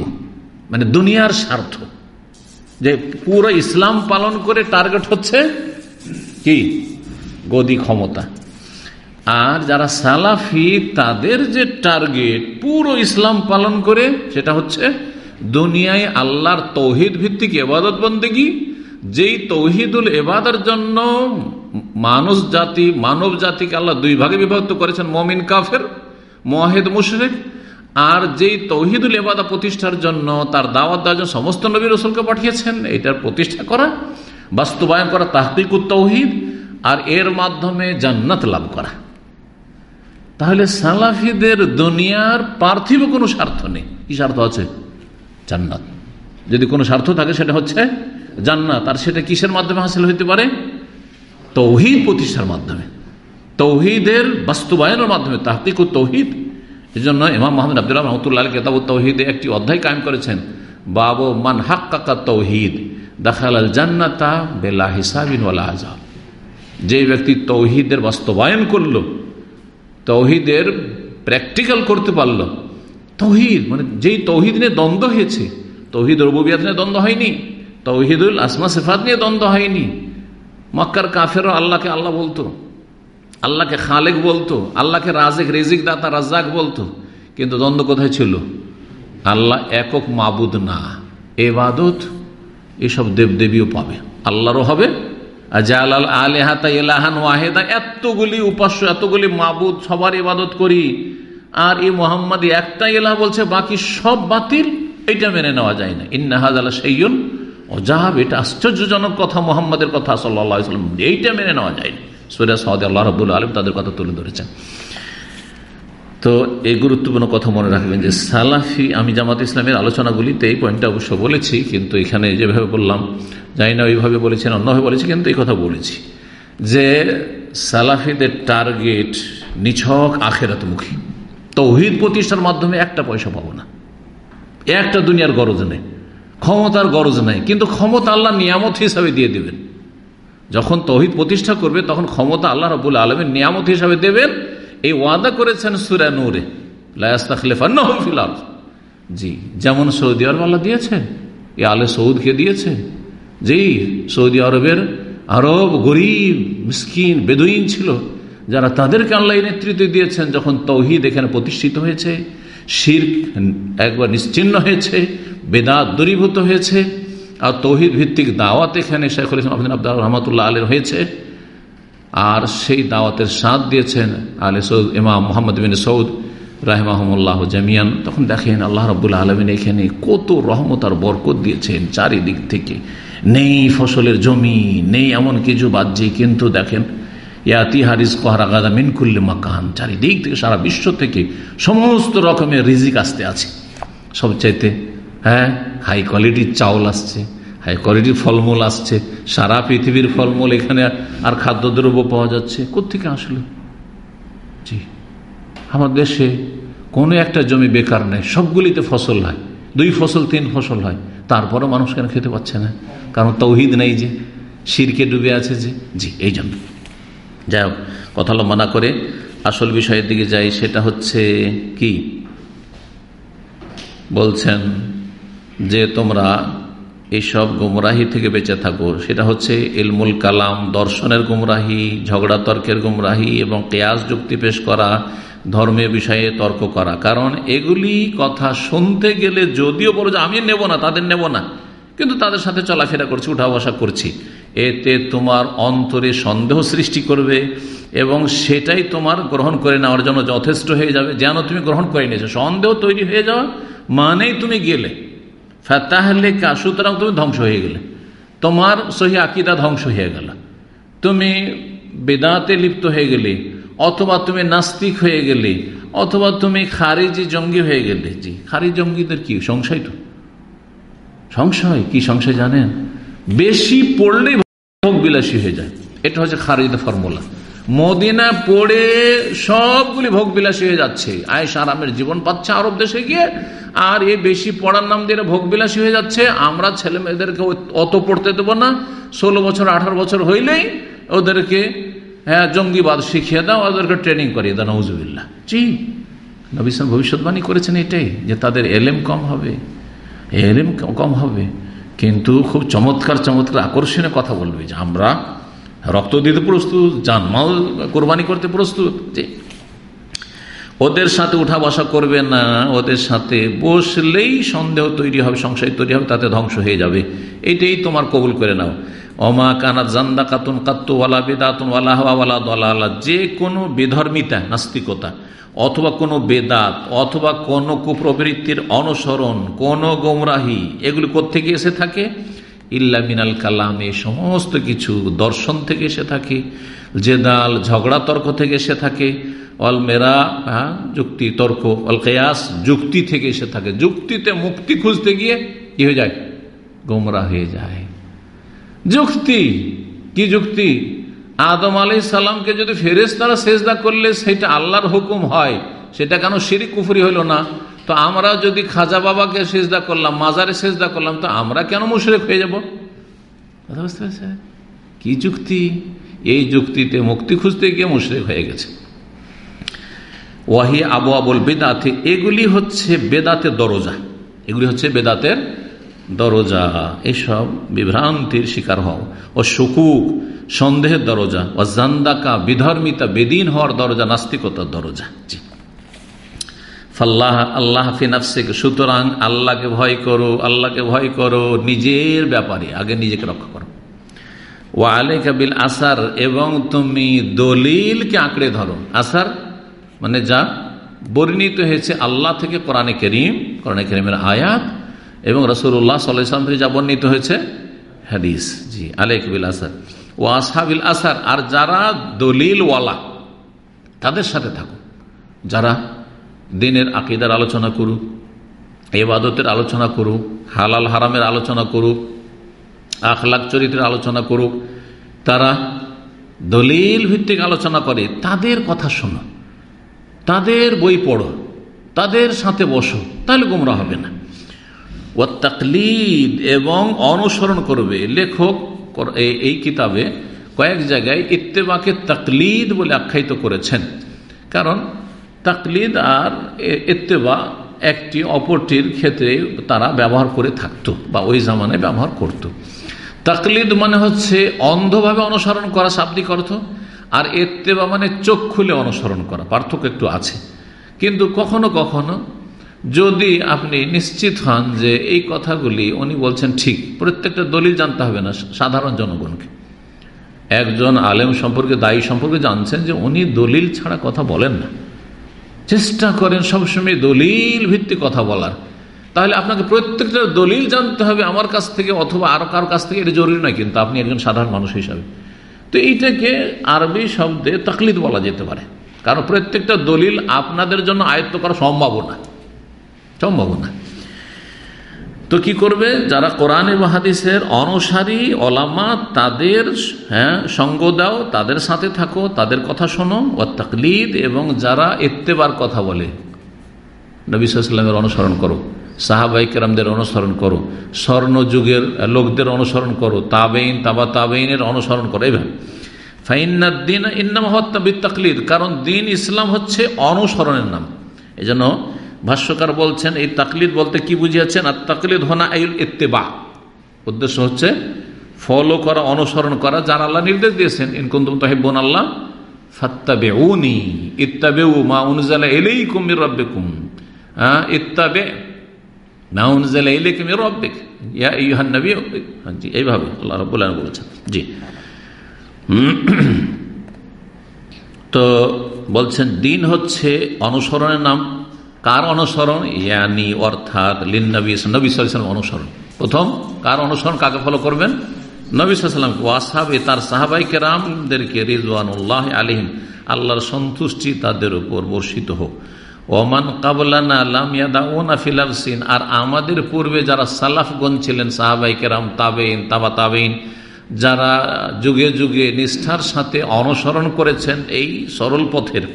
মানে দুনিয়ার স্বার্থ। যে পুরো ইসলাম পালন করে টার্গেট হচ্ছে কি? গদি ক্ষমতা। আর যারা সালাফি, তাদের যে টার্গেট পুরো ইসলাম পালন করে, সেটা হচ্ছে দুনিয়ায় আল্লাহর তৌহিদ ভিত্তিক এবাদত বন্দেগি, যেই তৌহিদুল এবাদের জন্য মানুষ জাতি, মানব জাতিকে আল্লাহ দুই ভাগে বিভক্ত করেছেন, মমিন, কাফের মহেদ মুশরেক, আর যেই তৌহিদুল এবাদা প্রতিষ্ঠার জন্য তার দাওয়াত দেওয়ার জন্য সমস্ত নবী রসুলকে পাঠিয়েছেন, এটার প্রতিষ্ঠা করা, বাস্তবায়ন করা তাহকিকুত তৌহিদ, আর এর মাধ্যমে জান্নাত লাভ করা। তাহলে সালাফিদের দুনিয়ার পার্থিব কোনো স্বার্থ নেই। কি স্বার্থ আছে? জান্নাত। যদি কোনো স্বার্থ থাকে, সেটা হচ্ছে জান্নাত। আর সেটা কিসের মাধ্যমে হাসিল হইতে পারে? তৌহিদ প্রতিষ্ঠার মাধ্যমে। তৌহিদের বাস্তবায়নের মাধ্যমে, তাহকিক তৌহিদ। এই জন্য ইমাম মোহাম্মদ আব্দুল্লাহ রহমতুল্লাহ কেতাব তৌহিদে একটি অধ্যায় কায়েম করেছেন, বাবু মান হাক্কাকা তৌহিদ দাখাল জান্নাতা বেলা হিসাবিন আজাব যে ব্যক্তি তৌহিদের বাস্তবায়ন করল, তৌহিদের প্র্যাকটিক্যাল করতে পারল তৌহিদ মানে যেই তৌহিদ নিয়ে দ্বন্দ্ব হয়েছে, তৌহিদ রবুবিয়াত নিয়ে দ্বন্দ্ব হয়নি, তৌহিদুল আসমা সেফাত নিয়ে দ্বন্দ্ব হয়নি। মক্কার কাফেরও আল্লাহকে আল্লাহ বলতো, আল্লাহকে খালেক বলতো, আল্লাহকে রাজেক রেজিক দাতা রাজাক বলতো, কিন্তু দ্বন্দ্ব কোথায় ছিল? আল্লাহ একক মাবুদ না, এবাদত এসব দেবদেবীও পাবে, আল্লাহরও হবে। আর জালাল আলেহাতা এলাহান ওয়াহেদা, এতগুলি উপাস্য, এতগুলি মাবুদ সবার ইবাদত করি আর এই মোহাম্মদ একটা এলাহ বলছে, বাকি সব বাতিল, এটা মেনে নেওয়া যায় না। ইন্নাহাজ আল্লাহ সেইন অজাহাব এটা আশ্চর্যজনক কথা, মোহাম্মদের কথা সাল্লাম এইটা মেনে নেওয়া যায় না। সৈরা সাউদ আল্লাহ রবুল আলম তাদের কথা তুলে ধরেছেন। তো এই গুরুত্বপূর্ণ কথা মনে রাখবেন যে, সালাফি, আমি জামাত ইসলামের আলোচনাগুলিতে এই পয়েন্টটা অবশ্য বলেছি, কিন্তু এখানে যেভাবে বললাম, জানি না ওইভাবে বলেছেন, অন্যভাবে বলেছি, কিন্তু এই কথা বলেছি যে, সালাফিদের টার্গেট নিছক আখেরাতমুখী। তৌহিদ প্রতিষ্ঠার মাধ্যমে একটা পয়সা পাবো না। একটা দুনিয়ার গরজ নেই। ক্ষমতার গরজ নেই। কিন্তু ক্ষমতা আল্লাহ নিয়ামত হিসাবে দিয়ে দেবেন। যখন তৌহিদ প্রতিষ্ঠা করবে, তখন ক্ষমতা আল্লাহ রবুল আলমের নিয়ামত হিসাবে দেবেন। এই ওয়াদা করেছেন সুরা নূরে। লাস্তাখলেফান্নফিলাল জি, যেমন সৌদি আরব আল্লাহ দিয়েছেন এ আলে সৌদকে দিয়েছে। জি সৌদি আরবের আরব গরিব, মিসকিন, বেদুইন ছিল। যারা তাদেরকে আল্লাহ নেতৃত্ব দিয়েছেন, যখন তৌহিদ এখানে প্রতিষ্ঠিত হয়েছে শির একবার নিশ্চিন্ন হয়েছে, বেদাত দূরীভূত হয়েছে, আর তৌহিদ ভিত্তিক দাওয়াত এখানে শেখুল ইসলাম আবদিন আব্দুল রহমতুল্লাহ আলের হয়েছে। আর সেই দাওয়াতের সাথ দিয়েছেন আলে সৌদ, ইমাম মোহাম্মদ বিন সৌদ রাহমাহমুল্লাহ জামিয়ান। তখন দেখেন আল্লাহ রবুল্লা আলমিন এখানে কত রহমত আর বরকত দিয়েছেন চারিদিক থেকে। নেই ফসলের জমি, নেই এমন কিছু বাহ্যে কিন্তু দেখেন ইয়াতি হারিস কোহারাগাদা মিনকুল্লি মাকান। চারিদিক থেকে সারা বিশ্ব থেকে সমস্ত রকমের রিজিক আসতে আছে। সবচাইতে হ্যাঁ হাই কোয়ালিটির চাউল আসছে হাই কোয়ালিটির ফলমূল আসছে, সারা পৃথিবীর ফলমূল এখানে আর খাদ্যদ্রব্য পাওয়া যাচ্ছে। কোথেকে আসলো? জি, আমার দেশে কোনো একটা জমি বেকার নেই, সবগুলিতে ফসল হয়। দুই ফসল, তিন ফসল হয়। তারপরও মানুষ কেন খেতে পাচ্ছে না? কারণ তৌহিদ নেই যে, শিরকে ডুবে আছে যে। জি এই জন্য যাই হোক, কথা মানা করে আসল বিষয়ের দিকে যাই, সেটা হচ্ছে কি? বলছেন যে তোমরা এইসব গুমরাহি থেকে বেঁচে থাকো। সেটা হচ্ছে ইলমুল কালাম, দর্শনের গুমরাহি, ঝগড়া তর্কের গুমরাহি এবং কেয়াস যুক্তি পেশ করা, ধর্মীয় বিষয়ে তর্ক করা। কারণ এগুলি কথা শুনতে গেলে যদিও বলো যে আমি নেব না, তাদের নেব না, কিন্তু তাদের সাথে চলাফেরা করছি, উঠা বসা করছি। এতে তোমার অন্তরে সন্দেহ সৃষ্টি করবে এবং সেটাই তোমার গ্রহণ করে নেওয়ার জন্য যথেষ্ট হয়ে যাবে। যেন তুমি গ্রহণ করে নিয়েছো। সন্দেহ তৈরি হয়ে যাওয়া মানেই তুমি গেলে। তাহলে সুতরাং তুমি ধ্বংস হয়ে গেলে। তোমার সহি আকিদা ধ্বংস হয়ে গেল। তুমি বেদাতে লিপ্ত হয়ে গেলে, অথবা তুমি নাস্তিক হয়ে গেলে, অথবা তুমি খারিজি জঙ্গি হয়ে গেলে। জি, খারিজ জঙ্গিদের কি? সংশয় তো। সংশয়? কি সংশয় জানেন? বেশি পড়লেই ভোগ বিলাসী হয়ে যায়। এটা হচ্ছে খারিজের ফর্মুলা। মদিনা পড়ে সবগুলি ভোগ বিলাসী হয়ে যাচ্ছে। আয়স আরামের জীবন পাচ্ছে আরব দেশে গিয়ে, আর এই বেশি পড়ার নাম দিয়ে ভোগ বিলাসী হয়ে যাচ্ছে। আমরা ছেলে মেয়েদেরকে অত পড়তে দেবো না। ষোলো বছর, আঠারো বছর হইলেই ওদেরকে হ্যাঁ জঙ্গিবাদ শিখিয়ে দাও, ওদেরকে ট্রেনিং করিয়ে দাও নজুবিল্লা জি। নবিসাম ভবিষ্যৎবাণী করেছেন এটাই, যে তাদের এলেম কম হবে। এলেম কম হবে। কিন্তু খুব চমৎকার চমৎকার আকর্ষণীয় কথা বলবে যে আমরা রক্ত দিতে প্রস্তুত, জানমাল কোরবানি করতে প্রস্তুত। ওদের সাথে উঠা বসা করবে না, ওদের সাথে বসলেই সন্দেহ তৈরি হবে, সংশয় তৈরি হবে, তাতে ধ্বংস হয়ে যাবে। এটাই তোমার কবুল করে নাও। অমা কানা জান্দা কাতুন কাত্তুওয়ালা বেদাতুন ওয়ালাহওয়ালা দলালা, যে কোনো বেধর্মিতা, নাস্তিকতা অথবা কোনো বেদাত, অথবা কোনো কুপ্রবৃত্তির অনুসরণ, কোনো গোমরাহি, এগুলি কোথেকে এসে থাকে? ইল্লা মিনাল কালাম, এই সমস্ত কিছু দর্শন থেকে এসে থাকে, জেদাল, ঝগড়া তর্ক থেকে এসে থাকে অল মেরা যুক্তি, তর্ক অল কেয়াস, যুক্তি থেকে এসে থাকে। যুক্তিতে মুক্তি খুঁজতে গিয়ে কি হয়ে যায়? গোমরা হয়ে যায়। যুক্তি, কি যুক্তি? আদম আলি সাল্লামকে যদি ফেরেস তারা সেজদা করলে সেটা আল্লাহর হুকুম হয়, সেটা কেন শিরিক কুফুরি হইল না? তো আমরা যদি খাজা বাবাকে সেজদা করলাম, মাজারে সেজদা করলাম, তো আমরা কেন মুশরেক হয়ে যাব? কথা বুঝতে পারছে কি যুক্তি? এই যুক্তিতে মুক্তি খুঁজতে গিয়ে মুশরেক হয়ে গেছে। ওয়াহি আবু আবুল বেদাতে, এগুলি হচ্ছে বেদাতের দরজা। এগুলি হচ্ছে বেদাতের দরজা, এসব বিভ্রান্তির শিকার হও। ও সুকুক, সন্দেহের দরজা। ও জান্দাকা, বিধর্মিতা, বেদিন হওয়ার দরজা, নাস্তিকতার দরজা। ফাল্লাহ, আল্লাহ ফিনাফসিক সুতরাং আল্লাহকে ভয় করো, আল্লাহকে ভয় করো, নিজের ব্যাপারে, আগে নিজেকে রক্ষা করো। ও আলেকা বিল আসার, এবং তুমি দলিলকে আঁকড়ে ধরো। আসার মানে যা বর্ণিত হয়েছে আল্লাহ থেকে কোরআনে করিম, কোরআনে করিমের আয়াত এবং রসুল্লাহ সাল্লাম থেকে যা বর্ণিত হয়েছে, হাদিস। জি আলেক বিল আসার। ও আসহাবিল আসার, আর যারা দলিল ওয়ালা তাদের সাথে থাকো যারা দিনের আকিদার আলোচনা করুক এবাদতের আলোচনা করুক, হালাল হারামের আলোচনা করুক, আখলাক চরিত্রের আলোচনা করুক, তারা দলিল ভিত্তিক আলোচনা করে, তাদের কথা শোনো। তাদের বই পড়ো। তাদের সাথে বসো। তাহলে গুমরা হবে না। ও তাকলিদ এবং অনুসরণ করবে। লেখক এই কিতাবে কয়েক জায়গায় ইত্তেবাকে তাকলিদ বলে আখ্যায়িত করেছেন। কারণ তাকলিদ আর ইত্তেবা একটি অপরটির ক্ষেত্রে তারা ব্যবহার করে থাকতো বা ওই জামানায় ব্যবহার করত। তাকলিদ মানে হচ্ছে অন্ধভাবে অনুসরণ করা শাব্দিক অর্থ, আর এত্তেবা মানে চোখ খুলে অনুসরণ করা। পার্থক্য একটু আছে। কিন্তু কখনো কখনো যদি আপনি নিশ্চিত হন যে এই কথাগুলি উনি বলছেন ঠিক, প্রত্যেকটা দলিল জানতে হবে না সাধারণ জনগণকে। একজন আলেম সম্পর্কে, দায়ী সম্পর্কে জানছেন যে উনি দলিল ছাড়া কথা বলেন না। চেষ্টা করেন সবসময় দলিল ভিত্তিক কথা বলার। তাহলে আপনাকে প্রত্যেকটা দলিল জানতে হবে আমার কাছ থেকে অথবা আরও কারোর কাছ থেকে, এটা জরুরি নয় কিন্তু আপনি একজন সাধারণ মানুষ হিসাবে। তো এইটাকে আরবি শব্দে তকলিদ বলা যেতে পারে। কারণ প্রত্যেকটা দলিল আপনাদের জন্য আয়ত্ত করা সম্ভব না সম্ভব না। তো কি করবে? যারা কোরআন এবং হাদিসের অনুসারী, ওলামা, তাদের হ্যাঁ সঙ্গ দাও, তাদের সাথে থাকো, তাদের কথা শোনো ও তকলিদ, এবং যারা এত্তেবার কথা বলে, নবী সাল্লামের অনুসরণ করো সাহাবাই কেরামদের অনুসরণ করো স্বর্ণ যুগের লোকদের অনুসরণ করো তাবেইন তাবা তাবেইনের অনুসরণ করো, এইভাবে। ফাইনাদ্দিন ইন্নাম হত্যাবিদ তাকলিদ, কারণ দিন ইসলাম হচ্ছে অনুসরণের নাম। এই জন্য ভাষ্যকার বলছেন, এই তাকলিদ বলতে কি বুঝিয়েছেন? আর তাকলিদ হোনা আইল ইত্তেবা। উদ্দেশ্য হচ্ছে ফলো করা, অনুসরণ করা। যার আল্লাহ নির্দেশ দিয়েছেন ইনকুন্দুম তাহিবন আল্লাহ ফাত্তাবে উনি ইত্তাবে মা উনজালা এলেই কুমির রব্বে কুম হ্যাঁ ইত্তাবে, মা উনজালা এলে কুমির রব্বে ইয়া ইহান নবী জি, এইভাবে আল্লাহ রব্বুল্লাহ বলেছেন। জি। তো বলছেন, দিন হচ্ছে অনুসরণের নাম। কার অনুসরণ? ইয়ানি, অর্থাৎ লিন নবী নবী অনুসরণ। প্রথম, কার অনুসরণ কাকে ফলো করবেন? নবী সাল্লাম ওয়াসাবে তার সাহাবাই কেরামদেরকে রিজওয়ানুল্লাহ আলিম আল্লাহর সন্তুষ্টি তাদের উপর বর্ষিত হোক। ওমান কাবলানা আল্লাম ইয়াদা ফিলাফসিন আর আমাদের পূর্বে যারা সালাফগণ ছিলেন, সাহাবাই কেরাম তাবেইন তাবা তাবেইন যারা যুগে যুগে নিষ্ঠার সাথে অনুসরণ করেছেন এই সরল পথের,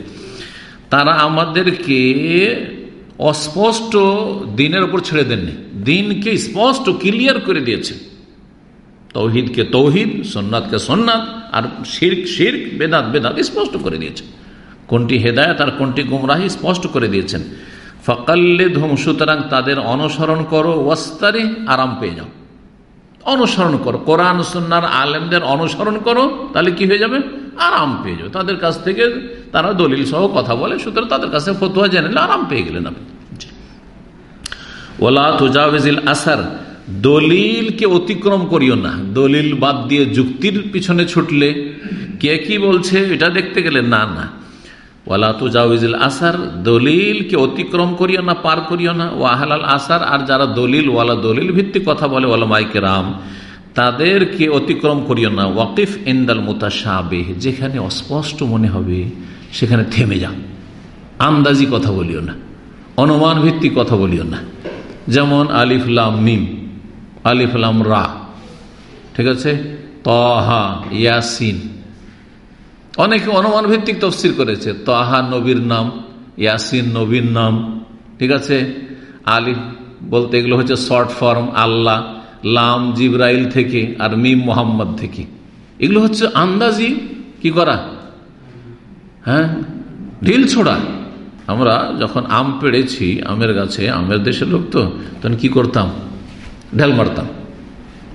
তারা আমাদেরকে অস্পষ্ট দিনের উপর ছেড়ে দেননি। দিনকে স্পষ্ট ক্লিয়ার করে দিয়েছে। তৌহিদকে তৌহিদ সোননাথকে সোননাথ আর শির্ক শির্ক, বেদাত বেদাত স্পষ্ট করে দিয়েছে। কোনটি হেদায়ত আর কোনটি গুমরাহি স্পষ্ট করে দিয়েছেন। ফকাল্লে ধুম সুতরাং তাদের অনুসরণ করো ওয়াস্তারে আরাম পেয়ে যাও। অনুসরণ করো। কোরআন সন্ন্যার আলেমদের অনুসরণ করো, তাহলে কি হয়ে যাবে? আরাম পেয়ে যাবে। তাদের কাছ থেকে তারা দলিল সহ কথা বলে সুতরাং তাদের কাছে ফতুয়া জেনে আরাম পেয়ে গেলেন আপনি। ওলা তুজাউজিল আসার দলিলকে অতিক্রম করিও না। দলিল বাদ দিয়ে যুক্তির পিছনে ছুটলে কে কি বলছে এটা দেখতে গেলে না না। ওয়ালা তুজাউজিল আসার দলিলকে অতিক্রম করিও না পার করিও না। ও আহলাল আসার আর যারা দলিল ওয়ালা দলিল ভিত্তিক কথা বলে ওয়ালা মাইকে রাম তাদেরকে অতিক্রম করিও না। ওয়াকিফ ইন্দাল মুতাশাবেহ, যেখানে অস্পষ্ট মনে হবে, সেখানে থেমে যাও। আন্দাজি কথা বলিও না। অনুমান ভিত্তিক কথা বলিও না। যেমন আলিফলাম মিম। আলিফলাম রা। ঠিক আছে? তহা, ইয়াসিন। অনেকে অনুমান ভিত্তিক তফসির করেছে। তহা নবীর নাম, ইয়াসিন নবীর নাম। ঠিক আছে? আলিফ বলতে এগুলো হচ্ছে শর্ট ফর্ম, আল্লাহ। লাম জিব্রাইল থেকে আর মিম মোহাম্মদ থেকে। এগুলো হচ্ছে আন্দাজি কি করা? হ্যাঁ? ঢিল ছোড়া। আমরা যখন আম পেড়েছি, আমের গাছে, আমের দেশের লোক তো, তখন কি করতাম? ঢেল মারতাম।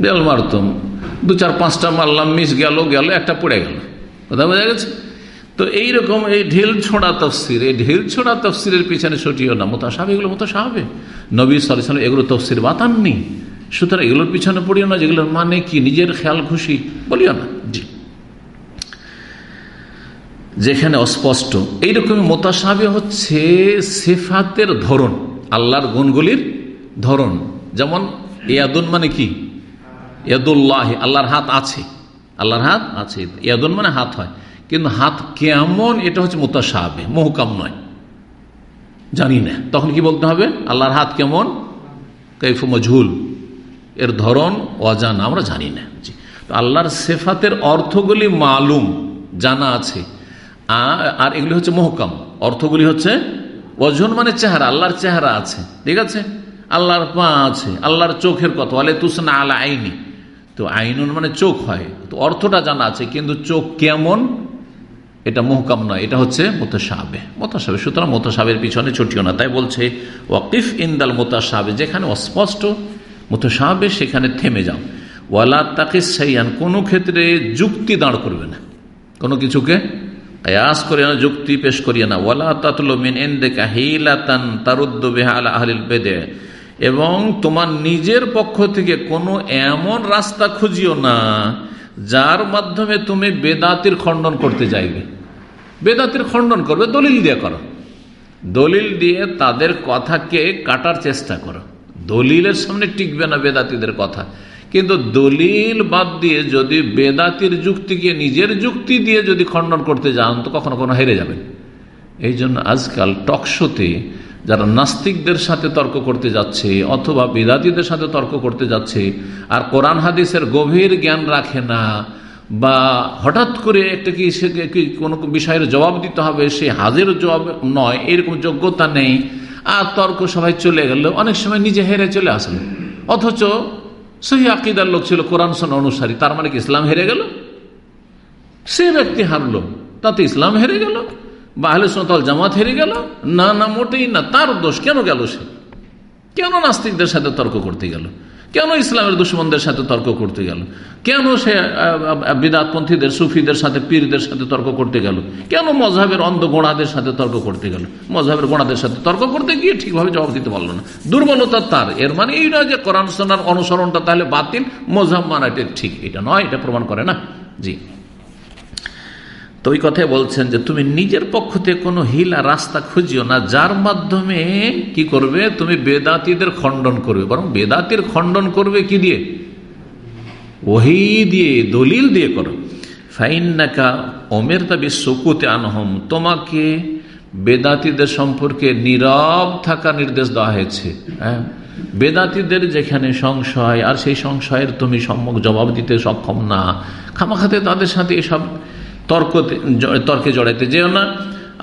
ঢেল মারতাম। দু চার পাঁচটা মারলাম, মিস গেল গেল, একটা পড়ে গেল। কথা বোঝা গেছে? তো এইরকম এই ঢিল ছোড়া তফসির, এই ঢিল ছোড়া তফসিরের পিছনে ছুটিও না মোতাসাবে এগুলো মোতাসাবে নবী সালাম এগুলো তফসির বাতাননি। সুতরাং এগুলোর পিছনে পড়িও না, যেগুলোর মানে কি? নিজের খেয়াল খুশি বলিও না। জি। যেখানে অস্পষ্ট। এইরকম মোতাসাবে হচ্ছে সেফাতের ধরন, আল্লাহর গুণগুলির ধরন। যেমন ইয়াদুন মানে কি? ইয়াদুল্লাহ, আল্লাহর হাত আছে। আল্লাহর হাত আছে। ইয়াদুন মানে হাত হয়। কিন্তু হাত কেমন, এটা হচ্ছে মোতাসাবে, মহকাম নয়। জানি না। তখন কি বলতে হবে? আল্লাহর হাত কেমন? কৈফ মজহুল। এর ধরন অজানা, আমরা জানি না। আল্লাহর সেফাতের অর্থগুলি মালুম, জানা আছে। আর এগুলি হচ্ছে মহকাম। অর্থগুলি হচ্ছে অজন মানে চেহারা, আল্লাহর চেহারা আছে। ঠিক আছে? আল্লাহর পা আছে, আল্লাহর চোখের কথা। বলে তুসনা আলা আইনি। তো আইনুন মানে চোখ হয়। তো অর্থটা জানা আছে, কিন্তু চোখ কেমন? এটা মহকাম নয়, এটা হচ্ছে মোতাসাবে মোতাসাবে সুতরাং মোতাসাবের পিছনে ছুটিও না। তাই বলছে, ওয়াকিফ ইন্দাল মোতাসাবে যেখানে অস্পষ্ট মোতাসাবে সেখানে থেমে যাও। ওয়ালা তাকে সাইয়ান কোনো ক্ষেত্রে যুক্তি দাঁড় করবে না। কোনো কিছুকে কয়াস করিয়া না, যুক্তি পেশ করিয়া না। ওয়ালা তাতল মিন এন্দেকা হিলাতান তারুদ্দ বেহাল আহলিল বেদে এবং তোমার নিজের পক্ষ থেকে কোনো এমন রাস্তা খুঁজিও না, যার মাধ্যমে তুমি বেদাতির খণ্ডন করতে যাইবে বেদাতির খণ্ডন করবে, দলিল দিয়ে করো। দলিল দিয়ে তাদের কথাকে কাটার চেষ্টা করো। দলিলের সামনে টিকবে না বেদাতিদের কথা। কিন্তু দলিল বাদ দিয়ে যদি বেদাতির যুক্তিকে নিজের যুক্তি দিয়ে যদি খণ্ডন করতে যান, তো কখনো কখনো হেরে যাবেন। এই জন্য আজকাল টকশোতে যারা নাস্তিকদের সাথে তর্ক করতে যাচ্ছে অথবা বেদাতিদের সাথে তর্ক করতে যাচ্ছে, আর কোরআন হাদিসের গভীর জ্ঞান রাখে না, বা হঠাৎ করে একটা কি সে কোনো বিষয়ের জবাব দিতে হবে, সে হাজের জবাব নয়, এরকম যোগ্যতা নেই আর তর্ক সবাই চলে গেল। অনেক সময় নিজে হেরে চলে আসলো। অথচ সেই আকিদার লোক ছিল কোরআন সোন অনুসারী, তার মানে কি ইসলাম হেরে গেল? সে ব্যক্তি হারলো, তাতে ইসলাম হেরে গেল, বা আহলে জামাত হেরে গেল? না না, মোটেই না, তার দোষ কেন গেল সে? কেন নাস্তিকদের সাথে তর্ক করতে গেল? কেন ইসলামের দুশ্মনদের সাথে তর্ক করতে গেল? কেন সে বিদাতপন্থীদের, সুফিদের সাথে, পীরদের সাথে তর্ক করতে গেল? কেন মজাহের অন্ধ গোড়াদের সাথে তর্ক করতে গেল? মজাহের গোড়াদের সাথে তর্ক করতে গিয়ে ঠিকভাবে জবাব দিতে পারল না। দুর্বলতা তার। এর মানে এই নয় যে কোরআন সোনার অনুসরণটা তাহলে বাতিল মজাহ মানাটা ঠিক। এটা নয়, এটা প্রমাণ করে না। জি। তো ওই কথাই বলছেন যে তুমি নিজের পক্ষ থেকে কোনো হিলা রাস্তা খুঁজিও না, যার মাধ্যমে কি করবে? তুমি বেদাতিদের খণ্ডন করবে। বরং বেদাতির খণ্ডন করবে কি দিয়ে? ওহি দিয়ে, দলিল দিয়ে করো। ফাইনাকা ওমের তাবি শকুতে আনহম, তোমাকে বেদাতিদের সম্পর্কে নীরব থাকা নির্দেশ দেওয়া হয়েছে। হ্যাঁ? বেদাতিদের যেখানে সংশয়, আর সেই সংশয়ের তুমি সম্মুখ জবাব দিতে সক্ষম না। খামাখাতে তাদের সাথে এসব তর্কতে তর্কে জড়াইতে যেও না,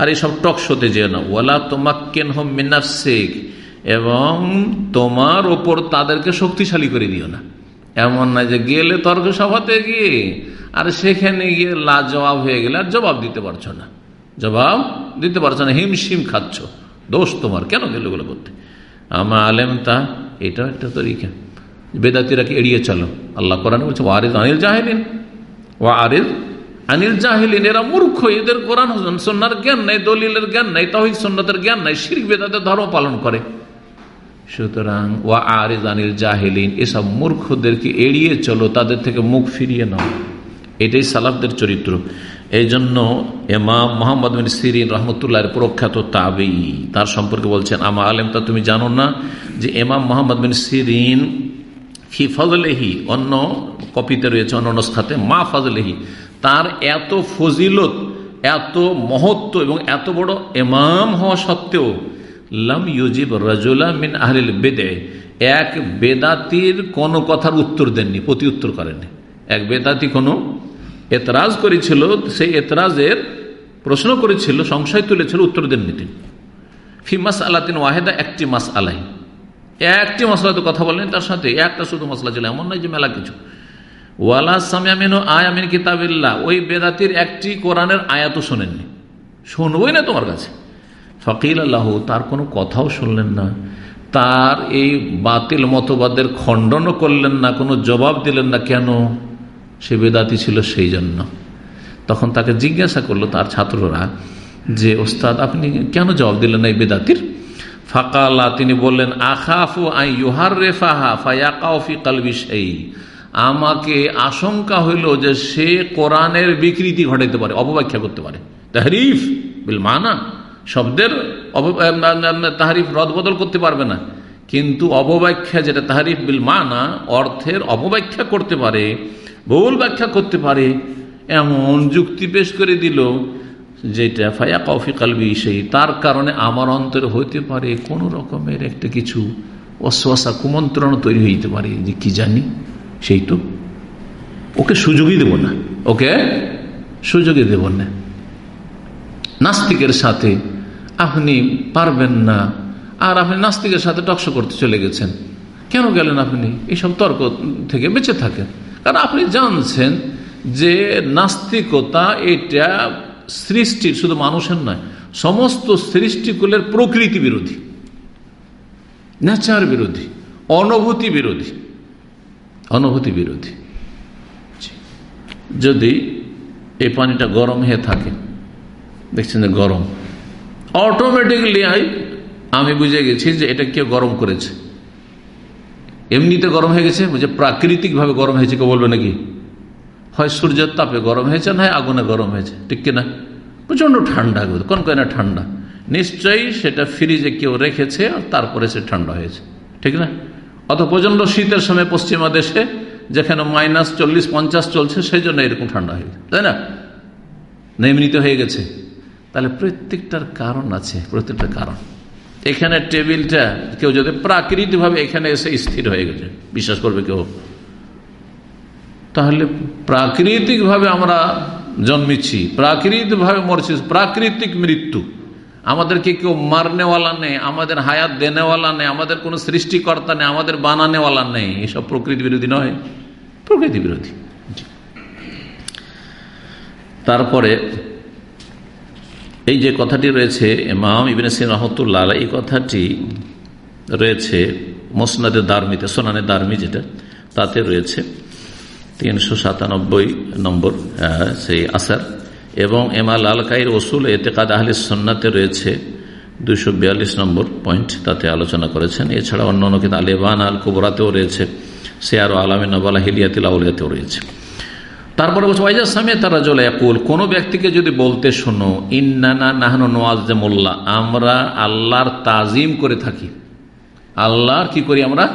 আর এসব টকশোতে যেও না। ওয়ালা তোমাক্কেন হোম মিনাফসেক, এবং তোমার ওপর তাদেরকে শক্তিশালী করে দিও না। এমন না যে গেলে তর্ক সভাতে গিয়ে, আর সেখানে গিয়ে লা জবাব হয়ে গেলে আর জবাব দিতে পারছ না। জবাব দিতে পারছ না, হিমশিম খাচ্ছ। দোষ তোমার, কেন গেলে ওগুলো করতে? আমা আলেম তা এটা একটা তরিকা। বেদাতিরাকে এড়িয়ে চলো? আল্লাহ কোরআন বলছে, ওয়ারিদ আনিল জাহেলিন। ওয়ারিদ আনিল জাহিলিন এরা মূর্খ, এদের কোরআন সন্ন্যার জ্ঞান নাই, দলিলের জ্ঞান নাই, তহিদ সন্ন্যতের জ্ঞান নাই, শিরিক বেদাতের ধর্ম পালন করে। সুতরাং, ওয়া আরিজ আনিল জাহিলিন, এসব মূর্খদেরকে এড়িয়ে চলো, তাদের থেকে মুখ ফিরিয়ে নাও। এটাই সালাফদের চরিত্র। এই জন্য এমাম মোহাম্মদ বিন সিরিন রহমতুল্লাহ প্রখ্যাত তাবেই তার সম্পর্কে বলছেন, আমা আলেম তা তুমি জানো না যে এমাম মোহাম্মদ বিন সিরিন ফি ফজলেহি অন্য কপিতে রয়েছে, অন্য নস্খাতে, মা ফজলেহি তার এত ফজিলত, এত মহত্ব এবং এত বড় এমাম হওয়া সত্ত্বেও লাম ইউজিব রাজুলা মিন আহলিল বেদে, এক বেদাতির কোনো কথার উত্তর দেননি প্রতি উত্তর করেননি। এক বেদাতি কোনো এতরাজ করেছিল, সেই এতরাজের প্রশ্ন করেছিল, সংশয় তুলেছিল, উত্তর দেননি তিনি। ফি মাস আলাতিন ওয়াহেদা, একটি মাস আলাই একটি মশলাতে কথা বলেন তার সাথে একটা শুধু মশলা ছিল, এমন নয় যে মেলা কিছু। ওয়ালা সামিয়ামিন আয়ামিন কিতাবিল্লা ওই বেদাতির একটি শোনেননি। শুনবই না তোমার কাছে। তার কোনো কথাও শুনলেন না। তার এই বাতিল মতবাদের খণ্ডনও করলেন না, কোনো জবাব দিলেন না। কেন? সে বেদাতি ছিল সেই জন্য। তখন তাকে জিজ্ঞাসা করল তার ছাত্ররা যে, ওস্তাদ, আপনি কেন জবাব দিলেন না এই বেদাতির? ফাঁকা তিনি বললেন, আখাফু আই ইউহার রেফাহা ফায়াকাউফি কালবি সেই আমাকে আশঙ্কা হইল যে সে কোরআনের বিকৃতি ঘটাইতে পারে, অপব্যাখ্যা করতে পারে। তাহরিফ বিল মানা, শব্দের তাহারিফ রদবদল করতে পারবে না। কিন্তু অপব্যাখ্যা যেটা তাহারিফ বিল মানা, অর্থের অপব্যাখ্যা করতে পারে, ভুল ব্যাখ্যা করতে পারে, এমন যুক্তি পেশ করে দিল যেটা ফায়া কফি কালবি সেই। তার কারণে আমার অন্তরে হইতে পারে কোন রকমের একটা কিছু অশ্বাসা কুমন্ত্রণ তৈরি হইতে পারে যে কি জানি। সেই তো। ওকে সুযোগই দেব না। ওকে সুযোগই দেব না। নাস্তিকের সাথে আপনি পারবেন না। আর আপনি নাস্তিকের সাথে টকশো করতে চলে গেছেন। কেন গেলেন আপনি? এইসব তর্ক থেকে বেঁচে থাকেন। কারণ আপনি জানছেন যে নাস্তিকতা এটা সৃষ্টির শুধু মানুষের নয়, সমস্ত সৃষ্টিকুলের প্রকৃতি বিরোধী, নেচার বিরোধী, অনুভূতি বিরোধী। অনুভূতি বিরোধী। যদি এই পানিটা গরম হয়ে থাকে, দেখছেন যে গরম অটোমেটিকলি আমি বুঝে গেছি যে এটা কেউ গরম করেছে। এমনিতে গরম হয়ে গেছে বুঝে প্রাকৃতিকভাবে গরম হয়েছে, কেউ বলবে নাকি? হয় সূর্যের তাপে গরম হয়েছে না হয় আগুনে গরম হয়েছে, ঠিক কিনা প্রচণ্ড ঠান্ডা, কোন না ঠান্ডা? নিশ্চয়ই সেটা ফ্রিজে কেউ রেখেছে আর তারপরে সে ঠান্ডা হয়েছে, ঠিক না? অত প্রচণ্ড শীতের সময় পশ্চিমা দেশে, যেখানে মাইনাস চল্লিশ, পঞ্চাশ চলছে সেই জন্য এরকম ঠান্ডা হয়ে তাই না? এমনিতে হয়ে গেছে। তাহলে প্রত্যেকটার কারণ আছে, প্রত্যেকটা কারণ। এখানে টেবিলটা কেউ যদি প্রাকৃতিকভাবে এখানে এসে স্থির হয়ে গেছে, বিশ্বাস করবে কেউ। তাহলে প্রাকৃতিকভাবে আমরা জন্মেছি প্রাকৃতিকভাবে মরছি, প্রাকৃতিক মৃত্যু। আমাদেরকে কেউ মারনেওয়ালা নেই, আমাদের হায়াত দেনেওয়ালা নেই, আমাদের কোনো সৃষ্টিকর্তা নেই, আমাদের বানানেওয়ালা নেই। এসব প্রকৃতি বিরোধী নয়, প্রকৃতি বিরোধী। তারপরে এই যে কথাটি রয়েছে, ইমাম ইবিন সিন রহমতুল্লাহ এই কথাটি রয়েছে মোসনাদের দার্মিতে সোনানের দার্মি যেটা, তাতে রয়েছে। তিনশো সাতানব্বই নম্বর সেই আসার। এবং এমাল আলকাইর ওসুল এতেকাদ আহলি সন্নাতে রয়েছে। দুশো বিয়াল্লিশ নম্বর পয়েন্ট তাতে আলোচনা করেছেন। এছাড়া অন্য অন্য কিন্তু আলেবান আল কুবরাতেও রয়েছে। সে আরও আলামী নবালা হিলিয়াতিল আউলিয়াতেও রয়েছে। তারপরে বলছে, ওয়াইজা সামে তারা জলে একুল কোনো ব্যক্তিকে যদি বলতে শোনো, ইন্নানা নাহানো নোয়াজ মোল্লা আমরা আল্লাহর তাজিম করে থাকি। আল্লাহর কি করি আমরা?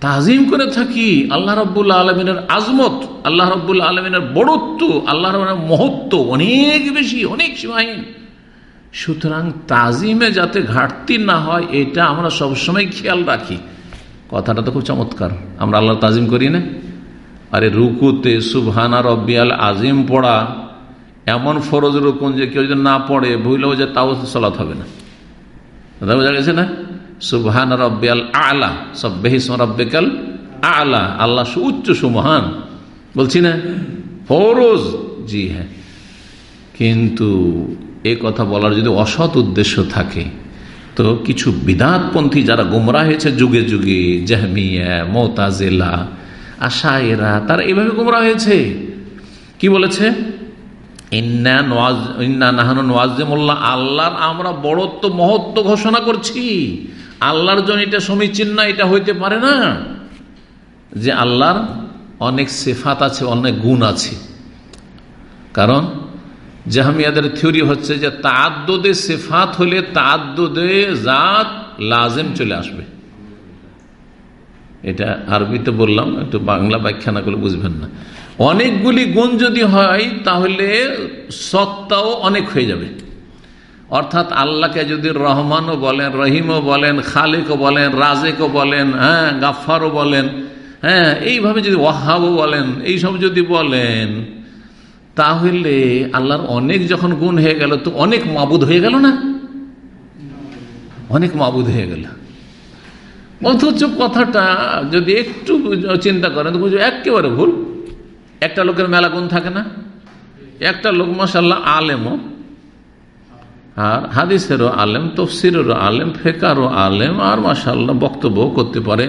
তাজিম করে থাকি আল্লাহ রব্বুল্লা আলমিনের আজমত, আল্লাহ রব্বুল্লা আলমিনের বড়ত্ব, আল্লাহ রবের মহত্ব অনেক বেশি, অনেক সীমাহীন। সুতরাং তাজিমে যাতে ঘাটতি না হয়, এটা আমরা সবসময় খেয়াল রাখি। কথাটা তো খুব চমৎকার। আমরা আল্লাহ তাজিম করি না? আরে রুকুতে সুবহানা রব্বিয়াল আজিম পড়া, এমন ফরজ রুকুন যে কেউ যদি না পড়ে, ভুলেও যে তাও সলাত হবে না। দাদা বোঝা গেছে না? সুবহান রব্বিয়াল আলা সব্বেহিসম রব্বিকাল আলা, আল্লাহ উচ্চ সুমহান। বলছি না? ফরজ। জি হ্যাঁ। কিন্তু এ কথা বলার যদি অসৎ উদ্দেশ্য থাকে, তো কিছু বিদাতপন্থী যারা গোমরা হয়েছে যুগে যুগে, জাহমিয়া, মোতাজেলা, আশায়েরা, তারা এভাবে গুমরা হয়েছে। কি বলেছে? ইন্না নোয়াজ ইন্না নাহানো আল্লাহর আমরা বড়ত্ব মহত্ব ঘোষণা করছি। আল্লাহর জন্য এটা সমীচীন না, এটা হইতে পারে না। যে আল্লাহর অনেক সেফাত আছে, অনেক গুণ আছে। কারণ জাহামিয়াদের থিওরি হচ্ছে যে তাদ্দে সেফাত হলে তাদ্দে জাত লাজেম চলে আসবে। এটা আরবিতে বললাম, একটু বাংলা ব্যাখ্যা না করলে বুঝবেন না। অনেকগুলি গুণ যদি হয়, তাহলে সত্তাও অনেক হয়ে যাবে। অর্থাৎ আল্লাহকে যদি রহমানও বলেন, রহিমও বলেন, খালেকও বলেন, রাজেকও বলেন হ্যাঁ গাফারও বলেন হ্যাঁ এইভাবে যদি ওয়াহাবও বলেন, এইসব যদি বলেন, তাহলে আল্লাহর অনেক যখন গুণ হয়ে গেল, তো অনেক মাবুদ হয়ে গেল না? অনেক মাবুদ হয়ে গেল। অথচ কথাটা যদি একটু চিন্তা করেন, তো বুঝব একেবারে ভুল। একটা লোকের মেলা গুণ থাকে না? একটা লোক মাসাল্লাহ আলেমও আর হাদিসেরও আলেম, তফসিরেরও আলেম, ফেকারও আলেম, আর মাসাল্লাহ বক্তব্য করতে পারে।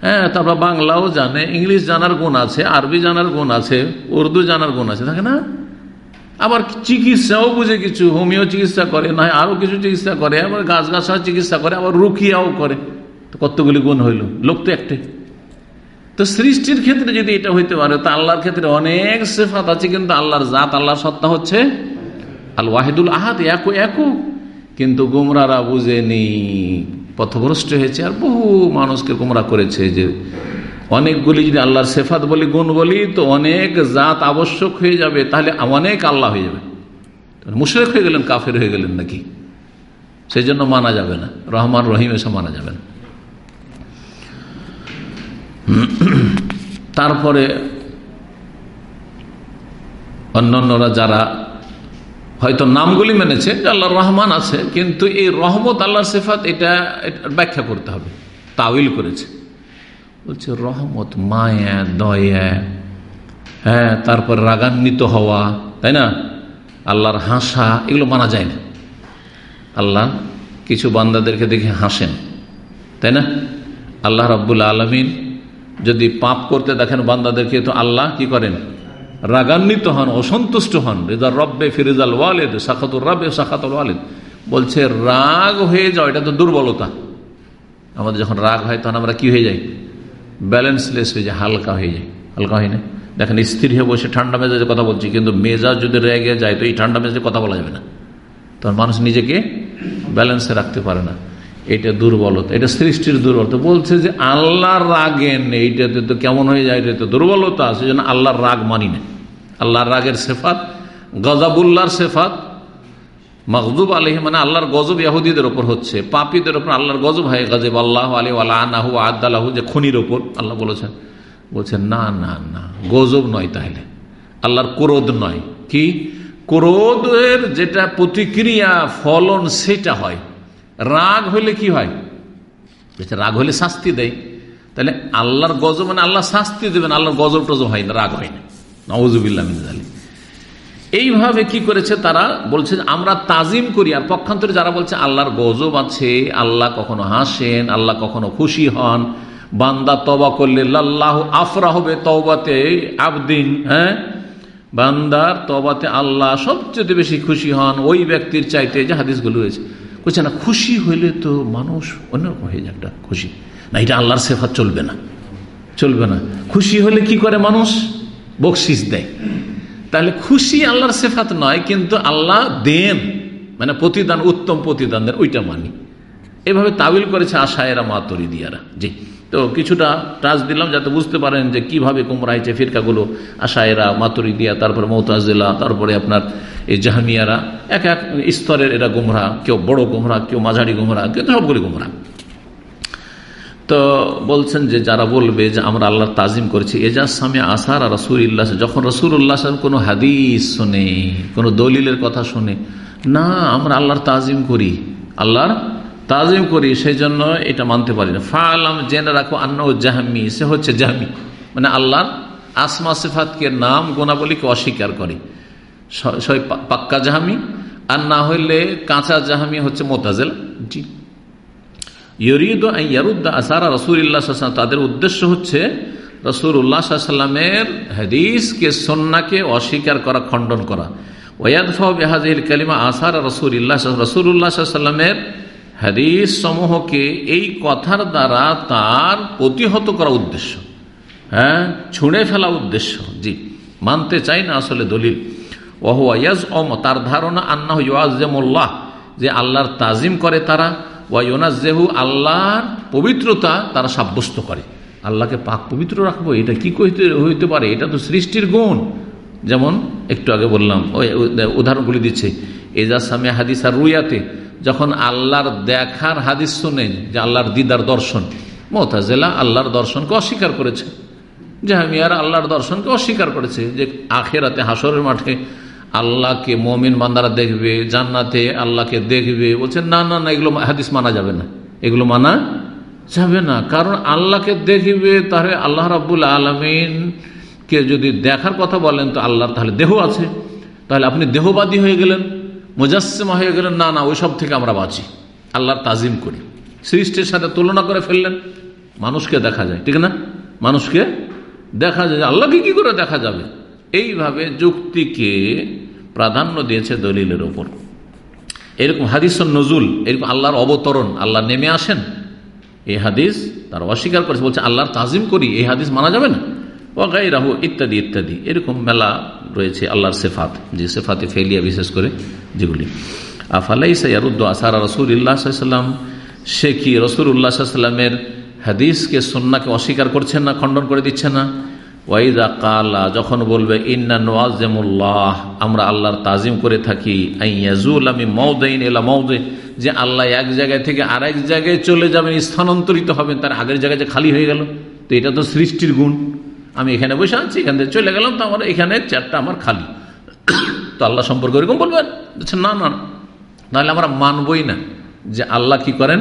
হ্যাঁ তারপর বাংলাও জানে, ইংলিশ জানার গুণ আছে, আরবি জানার গুণ আছে, উর্দু জানার গুণ আছে, থাকে না? আবার চিকিৎসাও বুঝে কিছু, হোমিও চিকিৎসা করে না আরও কিছু চিকিৎসা করে, আবার গাছ গাছা চিকিৎসা করে, আবার রুখিয়াও করে। তো কতগুলি গুণ হইল? লোক তো একটাই। তো সৃষ্টির ক্ষেত্রে যদি এটা হইতে পারে, তা আল্লাহর ক্ষেত্রে অনেক সেফাত আছে, কিন্তু আল্লাহর জাত, আল্লাহর সত্তা হচ্ছে আল ওয়াহিদুল আহাদ একু একু কিন্তু গুমরারা বুঝেনি, পথভ্রষ্ট হয়েছে আর বহু মানুষকে গুমরা করেছে যে অনেকগুলি যদি আল্লাহর সেফাত বলি, গুণ বলি, তো অনেক জাত আবশ্যক হয়ে যাবে, তাহলে অনেক আল্লাহ হয়ে যাবে। মুশরেক হয়ে গেলেন, কাফের হয়ে গেলেন নাকি? সেই জন্য মানা যাবে না। রহমান রহিম এসব মানা যাবে না তারপরে অন্যান্যরা যারা হয়তো নামগুলি মেনেছে আল্লাহর রহমান আছে, কিন্তু এই রহমত আল্লাহর সেফাত, এটা ব্যাখ্যা করতে হবে তাউিল করেছে। বলছে, রহমত মায়া, দয়া হ্যাঁ তারপর রাগান্বিত হওয়া, তাই না? আল্লাহর হাসা, এগুলো মানা যায় না। আল্লাহ কিছু বান্দাদেরকে দেখে হাসেন, তাই না? আল্লাহ রব্বুল আলমিন যদি পাপ করতে দেখেন বান্দাদেরকে, তো আল্লাহ কি করেন? রাগান্বিত হন, অসন্তুষ্ট হন। রেজার রব্বে ফিরিজাল ওয়ালেদ সাখাতুর রব্বে সাখাতুল ওয়ালেদ। বলছে, রাগ হয়ে যাও, এটা তো দুর্বলতা। আমাদের যখন রাগ হয়, তখন আমরা কি হয়ে যাই? ব্যালেন্সলেস হয়ে যায় হালকা হয়ে যায় হালকা হয় না? দেখেন, স্থির হয়ে বসে ঠান্ডা মেজাজে কথা বলছি, কিন্তু মেজাজ যদি রেগে যায়, তো এই ঠান্ডা মেজাজে কথা বলা যাবে না। তখন মানুষ নিজেকে ব্যালেন্সে রাখতে পারে না। এটা দুর্বলতা, এটা সৃষ্টির দুর্বলতা। বলছে যে আল্লাহর রাগেন, এইটাতে তো কেমন হয়ে যায়, এটা তো দুর্বলতা, সেজন্য আল্লাহর রাগ মানি না। আল্লাহর রাগের সেফাত, গজাবুল্লাহর সেফাত মকদুব আলহি মানে আল্লাহর গজব ইয়াহুদিদের ওপর হচ্ছে, পাপীদের ওপর, আল্লাহর গজব, হয় গজব, আল্লাহ আলী আল্লাহ আদালাহু যে খনির ওপর, আল্লাহ বলেছেন, বলছেন, না না না, গজব নয় তাহলে, আল্লাহর ক্রোধ নয়, কি? ক্রোধের যেটা প্রতিক্রিয়া, ফলন, সেটা হয়, রাগ হইলে কি হয়? রাগ হইলে শাস্তি দেয়, তাহলে আল্লাহর গজব মানে আল্লাহ শাস্তি দেবেন, আল্লাহর গজব টজব হয় না, রাগ হয় না। নওয়াজুবিল্লাহ এইভাবে কি করেছে তারা? বলছে, আমরা তাজিম করি। আর পক্ষান্তরে যারা বলছে, আল্লাহর গজব আছে, আল্লাহ কখনো হাসেন, আল্লাহ কখনো খুশি হন। বান্দা তবা করলে, লাল্লাহ আফরা হবে তবাতে আবদিন। হ্যাঁ? বান্দার তবাতে আল্লাহ সবচেয়ে বেশি খুশি হন ওই ব্যক্তির চাইতে যে হাদিসগুলো রয়েছে। বলছে, না, খুশি হইলে তো মানুষ অন্যরকম হয়ে যায় একটা খুশি। না, এটা আল্লাহর সেফাত চলবে না। চলবে না। খুশি হলে কি করে মানুষ? বকশিস দেয়। তাহলে খুশি আল্লাহর সেফাত নয়, কিন্তু আল্লাহ দেন মানে প্রতিদান, উত্তম প্রতিদান দেন, ওইটা মানি। এভাবে তাবিল করেছে আশায়েরা মাতরি দিয়ারা জি। তো কিছুটা টাচ দিলাম, যাতে বুঝতে পারেন যে কীভাবে হয়েছে, ফিরকাগুলো আশায়েরা মাতুরি দিয়া তারপরে মৌতাজিল্লা তারপরে আপনার এই জাহামিয়ারা। এক এক স্তরের এরা গুমরা, কেউ বড় গুমরা, কেউ মাঝারি গুমরা, কেউ সবগুলি গুমরা। তো বলছেন যে যারা বলবে যে আমরা আল্লাহর তাজিম করেছি এজাজ সামে আসার আর রসুল ইল্লাহ যখন রসুল উল্লাহ কোনো হাদিস শোনে, কোনো দলিলের কথা শোনে, না, আমরা আল্লাহর তাজিম করি, আল্লাহর তাজিম করি সেই জন্য এটা মানতে পারি না। ফা আলাম জেনে রাখো আন্ন জাহামি সে হচ্ছে জাহামি মানে আল্লাহর আসমা সিফাতকে নাম গোনাবলীকে অস্বীকার করে। পাক্কা জাহামি আর না হইলে কাঁচা জাহামি হচ্ছে মোতাজেল। জি। ইয়রিদ ইয়ারুদ্দা আসারা রসুল্লাহ তাদের উদ্দেশ্য হচ্ছে রসুল উল্লাহামের হাদিসকে সন্নাকে অস্বীকার করা, খণ্ডন করা। ওয়াদফা বেহাজিল কালিমা আসার রসুল ইল্লাহ রসুল উল্লাহামের হাদিস সমূহকে এই কথার দ্বারা তার প্রতিহত করা উদ্দেশ্য। হ্যাঁ ছুঁড়ে ফেলা উদ্দেশ্য। জি, মানতে চাই না আসলে দলিল। ওহ ওয়াজ অম তার ধারণা আন্না ইয়াজমুল্লাহ যে আল্লাহর তাজিম করে তারা। ওয়াইনাজেহু আল্লাহর পবিত্রতা তারা সাব্যস্ত করে। আল্লাহকে পাক পবিত্র রাখব, এটা কি কইতে হইতে পারে? এটা তো সৃষ্টির গুণ। যেমন একটু আগে বললাম ওই উদাহরণগুলি দিচ্ছে এজা সামে হাদিস আর রুইয়াতে যখন আল্লাহর দেখার হাদিস শুনে যে আল্লাহর দিদার দর্শন, মোতাজেলা আল্লাহর দর্শনকে অস্বীকার করেছে। জাহামিয়ারা আল্লাহর দর্শনকে অস্বীকার করেছে যে আখেরাতে হাসরের মাঠে আল্লাহকে মমিন বান্দারা দেখবে, জান্নাতে আল্লাহকে দেখবে, বলছেন, না না না, এগুলো হাদিস মানা যাবে না। এগুলো মানা যাবে না। কারণ আল্লাহকে দেখবে, তাহলে আল্লাহ রাবুল আলমিনকে যদি দেখার কথা বলেন, তো আল্লাহর তাহলে দেহ আছে। তাহলে আপনি দেহবাদী হয়ে গেলেন মুজাসিমা হয়ে গেলেন, না না, ওইসব থেকে আমরা বাঁচি। আল্লাহর তাজিম করি। সৃষ্টির সাথে তুলনা করে ফেললেন, মানুষকে দেখা যায়, ঠিক না? মানুষকে দেখা যায়, আল্লাহকে কি করে দেখা যাবে? এইভাবে যুক্তিকে প্রাধান্য দিয়েছে দলিলের ওপর এরকম হাদিস নজুল, এরকম আল্লাহর অবতরণ, আল্লাহ নেমে আসেন, এই হাদিস তার অস্বীকার করেছে, বলছে আল্লাহর তাজিম করি, এই হাদিস মানা যাবে না? ওগাই রাহু ইত্যাদি ইত্যাদি, এরকম মেলা রয়েছে আল্লাহর সেফাত, যে সেফাতে ফেলিয়া বিশেষ করে যেগুলি। আফালাই সৈয়ারুদ্দ আসার রসুল্লাহাম সে কি রসুল উল্লাহামের হাদিসকে সন্নাকে অস্বীকার করছেন না, খণ্ডন করে দিচ্ছে না? ওয়াইদা কালা, যখন বলবে, ইন্না আমরা আল্লাহর তাজিম করে থাকি। আমি এলা যে আল্লাহ এক জায়গায় থেকে আরেক জায়গায় চলে যাবেন স্থানান্তরিত হবেন তার আগের জায়গায় যে খালি হয়ে গেল। তো এটা তো সৃষ্টির গুণ। আমি এখানে বসে আছি, এখান থেকে চলে গেলাম, তো আমার এখানে চারটা আমার খালি। তো আল্লাহ সম্পর্কে ওরকম বলবেন? না না নাহলে আমরা মানবই না যে আল্লাহ কি করেন,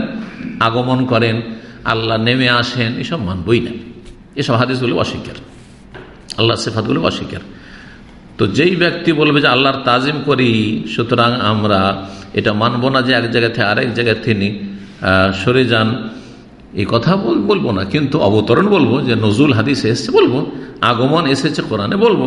আগমন করেন, আল্লাহ নেমে আসেন, এসব মানবই না। এসব হাদিসগুলো অস্বীকার। আল্লাহ সেফাতগুলো অস্বীকার। তো যেই ব্যক্তি বলবে যে আল্লাহর তাজিম করি, সুতরাং আমরা এটা মানবো না যে এক জায়গা থেকে আরেক জায়গা তিনি সরে যান, এই কথা বলব না। কিন্তু অবতরণ বলব যে নজরুল হাদিস এসছে বলব, আগমন এসেছে কোরআনে বলব।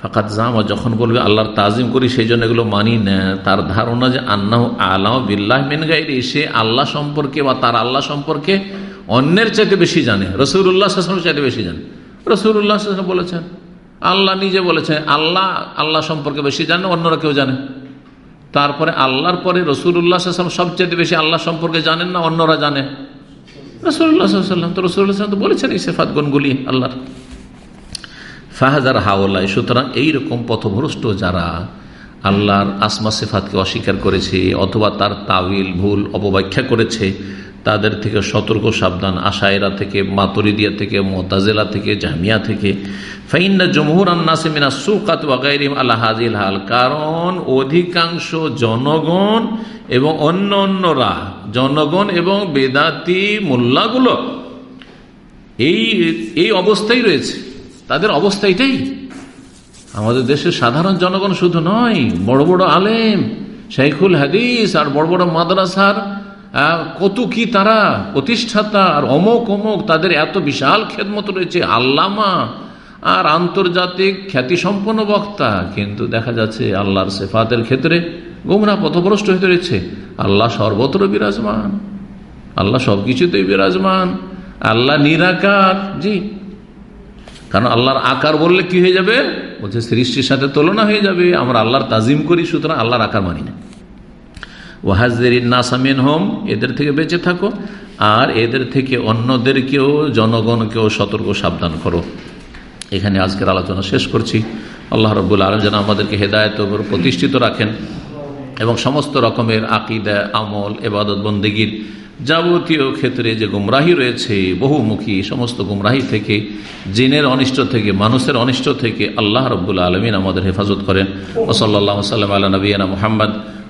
ফাঁকাত জামা যখন বলবে আল্লাহর তাজিম করি, সেই জন্য এগুলো মানি না। তার ধারণা যে আন্নাহ আল্লাহ বিল্লাহ মেন গাইরি সে আল্লাহ সম্পর্কে বা তার আল্লাহ সম্পর্কে অন্যের চাইতে বেশি জানে রসুল্লাহ চাইতে বেশি জানে। রসুল্লাহ বলেছেন, আল্লাহ নিজে বলেছেন, আল্লাহ আল্লাহ সম্পর্কে বেশি জানে, অন্যরা কেউ জানে। তারপরে আল্লাহর পরে রসুল্লাহ সবচেয়ে বেশি আল্লাহ সম্পর্কে জানেন না, অন্যরা জানে? রসুল্লাহাম তো রসুল্লাহ তো বলেছেন এই সেফাত গুণগুলি আল্লাহর। ফাহাজার হাওলাই সুতরাং এইরকম পথভ্রষ্ট যারা আল্লাহর আসমা সেফাতকে অস্বীকার করেছে, অথবা তার তাবিল ভুল, অপব্যাখ্যা করেছে তাদের থেকে সতর্ক, সাবধান আশায়রা থেকে, মাতুরিদিয়া থেকে, মোতাজেলা থেকে, জামিয়া থেকে। ফাইন্না জমহুর আন্নাসিমিনা সুকাত ওয়াগাইরিম আল্লাহ হাজিল হাল। কারণ অধিকাংশ জনগণ এবং অন্য অন্যরা জনগণ এবং বেদাতি মোল্লাগুলো এই এই অবস্থাই রয়েছে। তাদের অবস্থা এটাই। আমাদের দেশের সাধারণ জনগণ শুধু নয়, বড় বড় আলেম, শাইখুল হাদিস আর বড় বড় মাদ্রাসার কত কি তারা প্রতিষ্ঠাতা আর অমক অমক, তাদের এত বিশাল খেদমত রয়েছে, আল্লামা আর আন্তর্জাতিক খ্যাতিসম্পন্ন বক্তা, কিন্তু দেখা যাচ্ছে আল্লাহর সেফাতের ক্ষেত্রে গোমরা পথভ্রষ্ট হয়ে রয়েছে। আল্লাহ সর্বত্র বিরাজমান, আল্লাহ সবকিছুতেই বিরাজমান, আল্লাহ নিরাকার, জি। কারণ আল্লাহর আকার বললে কি হয়ে যাবে? বলছে সৃষ্টির সাথে তুলনা হয়ে যাবে, আমরা আল্লাহর তাজিম করি, সুতরাং আল্লাহর আকার মানি না। ওয়াহাজদের নাসামিন হোম এদের থেকে বেঁচে থাকো। আর এদের থেকে অন্যদেরকেও, জনগণকেও সতর্ক সাবধান করো। এখানে আজকের আলোচনা শেষ করছি। আল্লাহ রব্বুল আলম যেন আমাদেরকে হেদায়ত প্রতিষ্ঠিত রাখেন এবং সমস্ত রকমের আকিদা, আমল এবাদত বন্দিগির যাবতীয় ক্ষেত্রে যে গুমরাহি রয়েছে, বহুমুখী সমস্ত গুমরাহি থেকে, জিনের অনিষ্ট থেকে, মানুষের অনিষ্ট থেকে আল্লাহ রব্বুল আলমিন আমাদের হেফাজত করেন। ওসল্লা সাল্লাম আল্লাহ নবীনা মোহাম্মদ